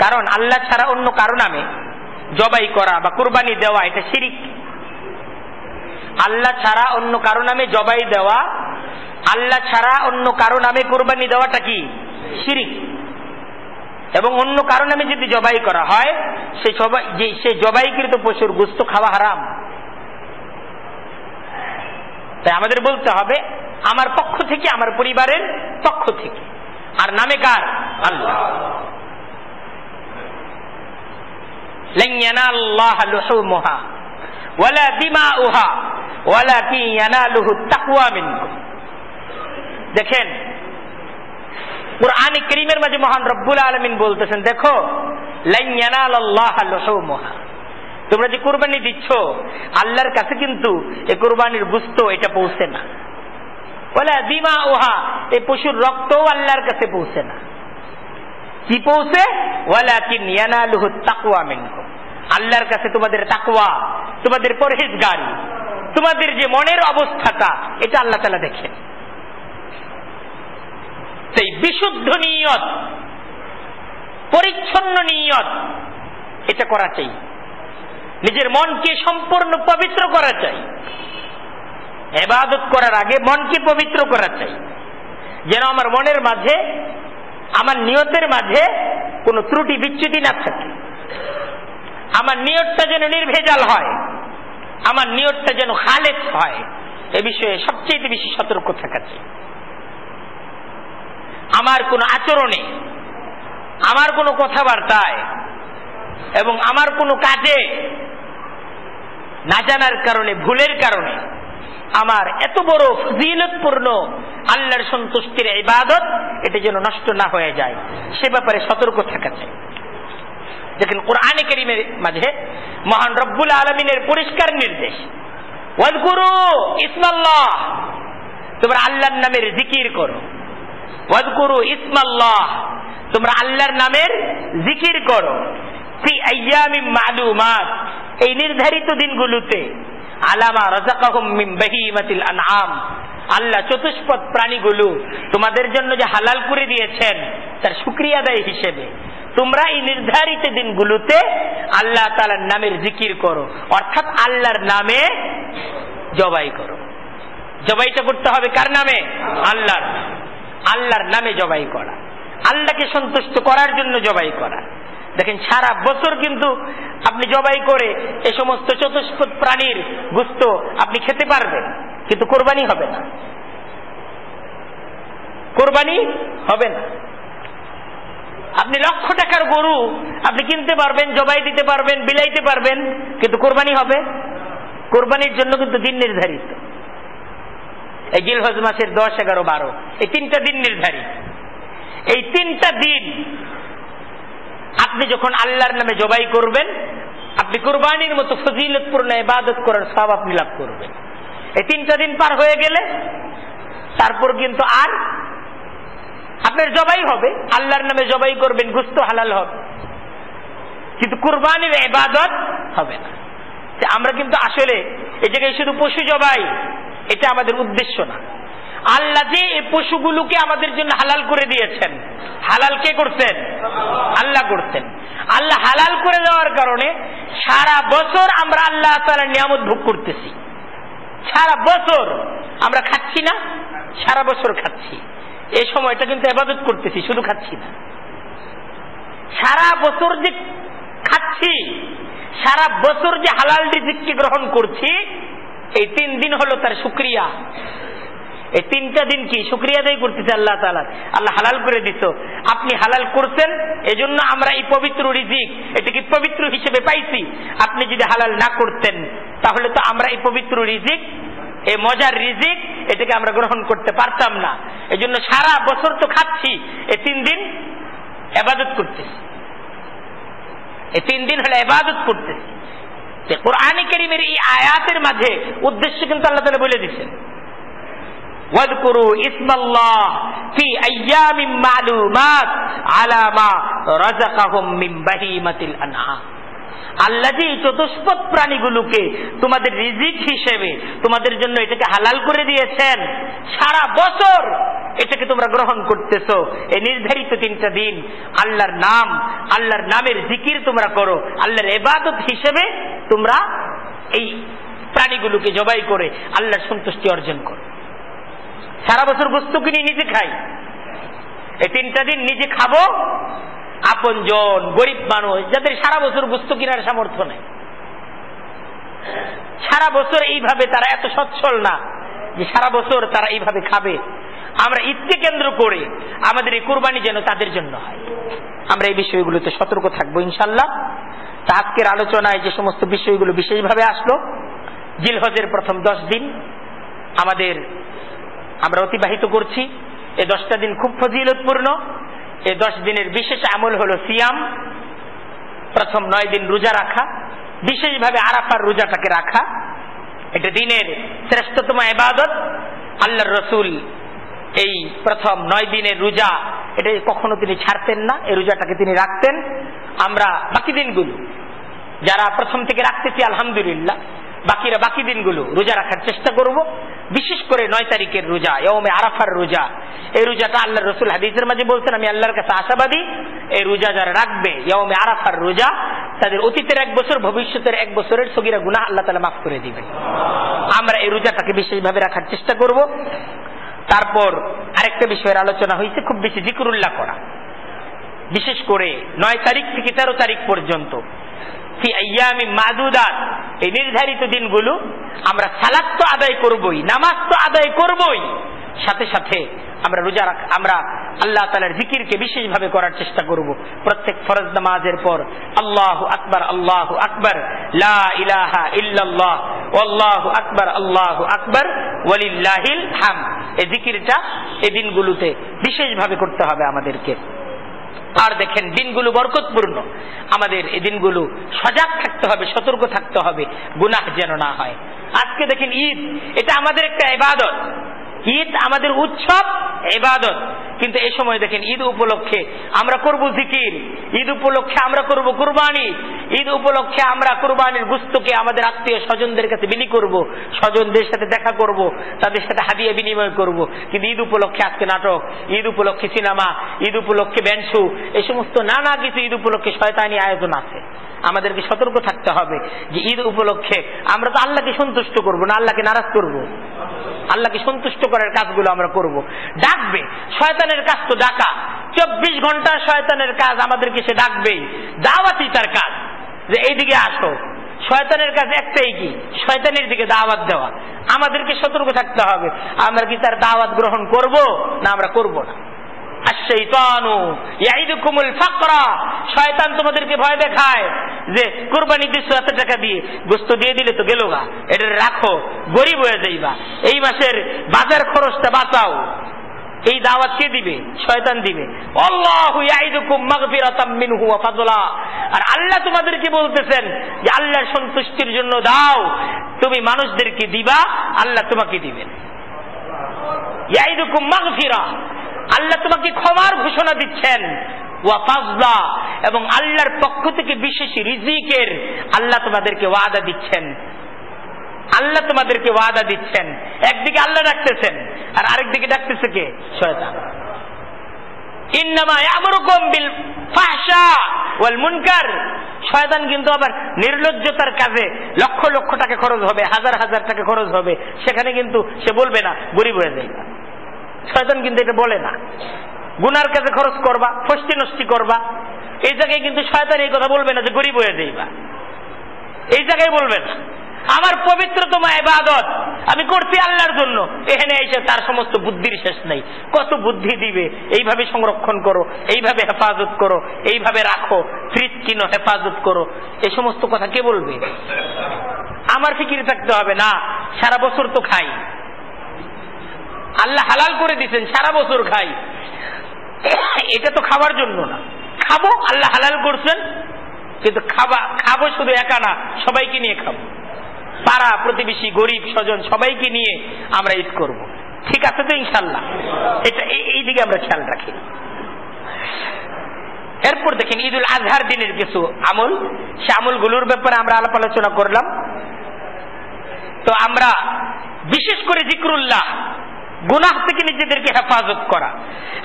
কারণ আল্লাহ ছাড়া অন্য কারও নামে জবাই করা বা কোরবানি দেওয়া এটা শিরিক। আল্লাহ ছাড়া অন্য কারও নামে জবাই দেওয়া, আল্লাহ ছাড়া অন্য কারও নামে কোরবানি দেওয়াটা কি? শিরিক। এবং অন্য কারণে আমি যদি জবাই করা হয়, সে জবাই যে সে জবাইকৃত পশুর গুস্ত খাওয়া হারাম। তাই আমাদের বলতে হবে, আমার পক্ষ থেকে, আমার পরিবারের পক্ষ থেকে। আর নামে কার? আল্লাহ। لن কোরআনে করিমের মাঝে মহান রব্বুল আলমিন বলতেছেন, দেখো তোমরা যে কোরবানি দিচ্ছ, আল্লাহর কাছে কিন্তু এই কোরবানির গুস্ত এটা পৌঁছে না। বলে দিমা ওহা এই পশুর রক্তও আল্লাহর কাছে পৌঁছে না। কি পৌঁছে? আল্লাহর কাছে তোমাদের তাকুয়া তোমাদের পরহেজগারি, তোমাদের যে মনের অবস্থাটা, এটা আল্লাহ তালা দেখেন। সেই বিশুদ্ধ নিয়ত, পরিচ্ছন্ন নিয়ত, এটা করা চাই। নিজের মনকে সম্পূর্ণ পবিত্র করা চাই। এবাদত করার আগে মনকে পবিত্র করা চাই। যেন আমার মনের মাঝে, আমার নিয়তের মাঝে কোনো ত্রুটি, বিচ্যুতি না থাকে। আমার নিয়তটা যেন নির্ভেজাল হয়, আমার নিয়তটা যেন খালেদ হয়। এ বিষয়ে সবচেয়ে বেশি সতর্ক থাকা চাই। আমার কোন আচরণে, আমার কোনো কথাবার্তায়, এবং আমার কোনো কাজে না জানার কারণে, ভুলের কারণে, আমার এত বড় ফজিলতপূর্ণ আল্লাহর সন্তুষ্টির ইবাদত, এটা যেন নষ্ট না হয়ে যায়। সে ব্যাপারে সতর্ক থাকা চাই। দেখেন, কোরআনে করিমের মাঝে মহান রব্বুল আলমিনের পরিষ্কার নির্দেশ। ওয়াদকুরু ইসমাল্লাহ। তোমরা আল্লাহর নামের জিকির করো। ওয়াদকুরু ইসমাল্লাহ। তোমরা আল্লাহর নামের জিকির করো। ফি আইয়ামি মালুমাত এই নির্ধারিত দিনগুলোতে আলামা রাজাকাহুম মিন বাহিমাতিল আনআম। আল্লাহ চতুষ্পদ প্রাণীগুলো তোমাদের জন্য যে হালাল করে দিয়েছেন, তার শুক্রিয়া আদায় হিসেবে। তোমরা এই নির্ধারিত দিনগুলোতে আল্লাহ তালার নামের জিকির করো। অর্থাৎ আল্লাহর নামে জবাই করো। জবাইটা করতে হবে কার নামে? আল্লাহর। আল্লাহর নামে জবাই করা। আল্লাহকে সন্তুষ্ট করার জন্য জবাই করা। দেখেন, সারা বছর কিন্তু আপনি জবাই করে এ সমস্ত চতুষ্পদ প্রাণীর গুস্ত আপনি খেতে পারবেন, কিন্তু কোরবানি হবে না। কোরবানি হবে না। আপনি লক্ষ টাকার গরু আপনি কিনতে পারবেন, জবাই দিতে পারবেন, বিলাইতে পারবেন, কিন্তু কোরবানি হবে। কোরবানির জন্য কিন্তু দিন নির্ধারিত। এই গিলহজ মাসের দশ, এগারো, বারো। এই তিনটা দিন নির্ধারিত এই তিনটা দিন আপনি যখন আল্লাহর নামে জবাই করবেন, আপনি কোরবানির মতো ফজিলতপূর্ণ ইবাদত করার সব আপনি লাভ করবেন। এই তিনটা দিন পার হয়ে গেলে তারপর কিন্তু আর আপনার জবাই হবে। আল্লাহর নামে জবাই করবেন গুস্ত হালাল হবে। কিন্তু কুরবানির এবাদত হবে না। আমরা কিন্তু আসলে এই জায়গায় শুধু পশু জবাই এটা আমাদের উদ্দেশ্য না। আল্লাহ যে এই পশুগুলোকে আমাদের জন্য হালাল করে দিয়েছেন, হালাল কে করছেন? আল্লাহ করছেন। আল্লাহ হালাল করে দেওয়ার কারণে সারা বছর আমরা আল্লাহ তালার নিয়ামত ভোগ করতেছি। সারা বছর আমরা খাচ্ছি না, সারা বছর খাচ্ছি। এই সময়টা কিন্তু এবাদত করতেছি, শুধু খাচ্ছি না। সারা বছর যে খাচ্ছি, সারা বছর যে হালাল রিজিককে গ্রহণ করছি এই তিন দিন হলো তার সুক্রিয়া এই তিনটা দিন কি? শুক্রিয়া আদায় করতেছে আল্লাহ তালা আল্লাহ হালাল করে দিত। আপনি হালাল করছেন এজন্য আমরা এই পবিত্র রিজিক, এটাকে পবিত্র হিসেবে পাইছি। আপনি যদি হালাল না করতেন, তাহলে তো আমরা এই পবিত্র রিজিক এই মজার রিজিক, এটাকে আমরা গ্রহণ করতে পারতাম না। এই জন্য সারা বছর তো খাচ্ছি এই তিন দিন এবাদত করতেছি। এই তিন দিন হলে এবাদত করতেছি। কোরআন করিমের এই আয়াতের মাঝে উদ্দেশ্য কিন্তু আল্লাহ তালা বলে দিচ্ছেন واذكروا اسم الله في ايام معلومات على ما رزقهم من بهيمة الانعام আল্লাহ যে এই চতুষ্পদ প্রাণীগুলোকে তোমাদের রিজিক হিসেবে তোমাদের জন্য এটাকে হালাল করে দিয়েছেন, সারা বছর এটাকে তোমরা গ্রহণ করতেছো। এই নির্ধারিত তিনটা দিন, আল্লাহর নাম, আল্লাহর নামের জিকির তোমরা করো, আল্লাহর এবাদত হিসেবে তোমরা এই প্রাণীগুলোকে জবাই করে আল্লাহর সন্তুষ্টি অর্জন করো। সারা বছর বস্তু কিনে নিজে খাই। এই তিনটা দিন নিজে খাব আপন জন গরিব মানুষ, যাদের সারা বছর গোস্ত কেনার সামর্থ্য নেই। সারা বছর এইভাবে তারা এত সচ্ছল না যে সারা বছর তারা এইভাবে খাবে। আমরা ঈদকে কেন্দ্র করে আমাদের এই কোরবানি যেন তাদের জন্য হয়। আমরা এই বিষয়গুলোতে সতর্ক থাকব ইনশাল্লাহ তা আজকের আলোচনায় যে সমস্ত বিষয়গুলো বিশেষভাবে আসলো, জিলহজের প্রথম দশ দিন আমাদের আমরা অতিবাহিত করছি। এই দশটা দিন খুব ফজিলতপূর্ণ। এই দশ দিনের বিশেষ আমল হল সিয়াম, প্রথম নয় দিন রোজা রাখা, বিশেষভাবে আরাফার রোজাটাকে রাখা। এটা দিনের শ্রেষ্ঠতম এবাদত আল্লাহর রসুল এই প্রথম নয় দিনের রোজা, এটা কখনো তিনি ছাড়তেন না, এই রোজাটাকে তিনি রাখতেন। আমরা বাকি দিনগুলো, যারা প্রথম থেকে রাখতেছি, আলহামদুলিল্লাহ, বাকিরা বাকি দিনগুলো রোজা রাখার চেষ্টা করব। বিশেষ করে নয় তারিখের রোজা এওমে আরাফার রোজা। এই রোজাটা আল্লাহ রসুল হাদিসের মাঝে বলছেন, আমি আল্লাহর কাছে আশাবাদী, এই রোজা যারা রাখবে এওমে আরাফার রোজা, তাদের অতীতের এক বছর, ভবিষ্যতের এক বছরের সগিরা গুণা আল্লাহ তালা মাফ করে দিবেন। আমরা এই রোজাটাকে বিশেষভাবে রাখার চেষ্টা করব। তারপর আরেকটা বিষয়ের আলোচনা হয়েছে, খুব বেশি জিকুরুল্লাহ করা। বিশেষ করে নয় তারিখ থেকে তেরো তারিখ পর্যন্ত এই নির্ধারিত দিনগুলো আমরা সালাদ তো আদায় করবই, নামাজ তো আদায় করবই। সাথে সাথে আমরা রোজা রাখ আমরা আল্লাহ তালার জিকিরকে বিশেষভাবে করার চেষ্টা করব। প্রত্যেক ফরজ নামাজের পর আল্লাহ আকবর আল্লাহ আকবর ইলাহা ইল্লাল্লাহ আল্লাহ আকবর আল্লাহ আকবর, ওয়ালিল্লাহিল হাম এই জিকিরটা এই দিনগুলোতে বিশেষভাবে করতে হবে আমাদেরকে। আর দেখেন, দিনগুলো বরকতপূর্ণ। আমাদের এই দিনগুলো সজাগ থাকতে হবে, সতর্ক থাকতে হবে, গুনাহ যেন না হয়। আজকে দেখেন ঈদ, এটা আমাদের একটা এবাদত ঈদ আমাদের উৎসব এবাদত কিন্তু এই সময় দেখেন, ঈদ উপলক্ষে আমরা করব জিকির, ঈদ উপলক্ষে আমরা করব কুরবানি, ঈদ উপলক্ষে আমরা কুরবানির গুস্তকে আমাদের আত্মীয় স্বজনদের কাছে বিলি করব, স্বজনদের সাথে দেখা করব, তাদের সাথে হাদিয়ে বিনিময় করব। কিন্তু ঈদ উপলক্ষে আজকে নাটক, ঈদ উপলক্ষে সিনেমা, ঈদ উপলক্ষে ব্যানসু এই সমস্ত নানা কিছু ঈদ উপলক্ষে শয়তানি আয়োজন আছে। আমাদেরকে সতর্ক থাকতে হবে যে ঈদ উপলক্ষে আমরা তো আল্লাহকে সন্তুষ্ট করব না, আল্লাহকে নারাজ করব। আল্লাহকে সন্তুষ্ট করার কাজগুলো আমরা করব। ডাকবে শয়তানের কাজ তো ডাকা। চব্বিশ ঘণ্টা শয়তানের কাজ আমাদেরকে সে ডাকবেই। দাওয়াতই তার কাজ। যে এইদিকে আসো। শয়তানের কাজ একটাই কি? শয়তানের দিকে দাওয়াত দেওয়া। আমাদেরকে সতর্ক থাকতে হবে। আমরা কি তার দাওয়াত গ্রহণ করব? না, আমরা করব না। শয়তান তোমাদেরকে ভয় দেখায় যে কোরবানি দিচ্ছ এত টাকা দিয়ে, গোস্ত দিয়ে দিলে তো গেল গা। এটা রাখো, গরিব হয়ে যাইবা। এই মাসের বাজার খরচটা বাঁচাও। এই দাওয়াত কে দিবে? শয়তান দিবে। আর আল্লাহ তোমাদেরকে বলতেছেন যে আল্লাহর সন্তুষ্টির জন্য দাও। তুমি মানুষদেরকে দিবা, আল্লাহ তোমাকে দিবেন আল্লাহ তোমাকে ক্ষমার ঘোষণা দিচ্ছেন। এবং আল্লাহর পক্ষ থেকে বিশেষ রিজিকের আল্লাহ তোমাদেরকে ওয়াদা দিচ্ছেন। আল্লাহ তোমাদেরকে ওয়াদা দিচ্ছেন। একদিকে আল্লাহ ডাকতেছেন, আর আরেকদিকে ডাকতেছে কে? শয়তান। কিন্তু আবার নির্লজ্জতার কাজে লক্ষ লক্ষ টাকা খরচ হবে, হাজার হাজার টাকা খরচ হবে। সেখানে কিন্তু সে বলবে না গরিব হয়ে যায় শয়তান কিন্তু এটা বলে না। গুনার কাজে খরচ করবা, ফষ্টি নষ্টি করবা। এই জায়গায় কিন্তু শয়তান এই কথা বলবে না যে গরিব হয়ে যাইবা। এই জায়গায় বলবে না। আমার পবিত্রতম এবাদত আমি করছি আল্লাহর জন্য। এখানে এসে তার সমস্ত বুদ্ধির শেষ নেই। কত বুদ্ধি দিবে? এইভাবে সংরক্ষণ করো, এইভাবে হেফাজত করো, এইভাবে রাখো ফ্রিজ হেফাজত করো। এই সমস্ত কথা কে বলবে? আমার ফিকির থাকতে হবে না, সারা বছর তো খাই। আল্লাহ হালাল করে দিচ্ছেন সারা বছর খাই। এটা তো খাবার জন্য না। খাব, আল্লাহ হালাল করছেন, কিন্তু খাবা খাব শুধু একা না, সবাইকে নিয়ে খাব। পাড়া প্রতিবেশী, গরিব স্বজন সবাইকে নিয়ে আমরা ঈদ করব। ঠিক আছে তো ইনশাল্লাহ? এটা এই দিকে আমরা খেয়াল রাখি। এরপর দেখেন ঈদুল আজহার দিনের কিছু আমল। সে আমলগুলোর ব্যাপারে আমরা আলাপ আলোচনা করলাম। তো আমরা বিশেষ করে জিক্রুল্লাহ গুনাহ থেকে নিজেদেরকে হেফাজত করা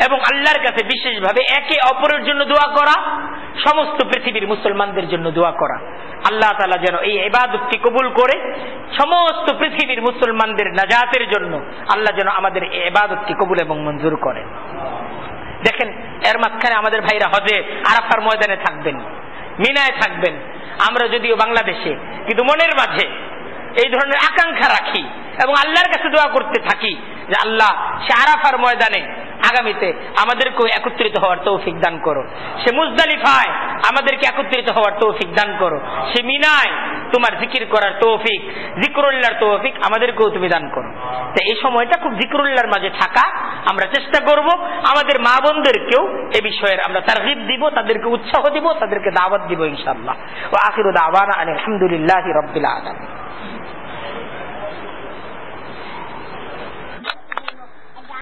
এবং আল্লাহর কাছে বিশেষভাবে একে অপরের জন্য দোয়া করা, সমস্ত পৃথিবীর মুসলমানদের জন্য দোয়া করা। আল্লাহ তালা যেন এই এবাদতকে কবুল করে সমস্ত পৃথিবীর মুসলমানদের নাজাতের জন্য আল্লাহ যেন আমাদের এই এবাদতকে কবুল এবং মঞ্জুর করেন। দেখেন, এর মাঝখানে আমাদের ভাইরা হজে আরাফার ময়দানে থাকবেন, মিনায় থাকবেন। আমরা যদিও বাংলাদেশে, কিন্তু মনের মাঝে এই ধরনের আকাঙ্ক্ষা রাখি এবং আল্লাহর কাছে দোয়া করতে থাকি যে আল্লাহ সে আরাফার ময়দানে আগামীতে আমাদেরকেও একত্রিত হওয়ার তৌফিক দান করো। সে মুজদালিফায় আমাদেরকে একত্রিত হওয়ার তৌফিক দান করো। সে মিনায় তোমার জিকির করার তৌফিক, জিক্রুল্লাহর তৌফিক আমাদেরকেও তুমি দান করো। তো এই সময়টা খুব জিক্রুল্লাহর মাঝে থাকা আমরা চেষ্টা করব। আমাদের মা বোনদেরকেও এ বিষয়ের আমরা তারগিব দিব, তাদেরকে উৎসাহ দিব, তাদেরকে দাওয়াত দিব ইনশাআল্লাহ। ও আখির দাওয়ানা আলহামদুলিল্লাহ রবিল আলম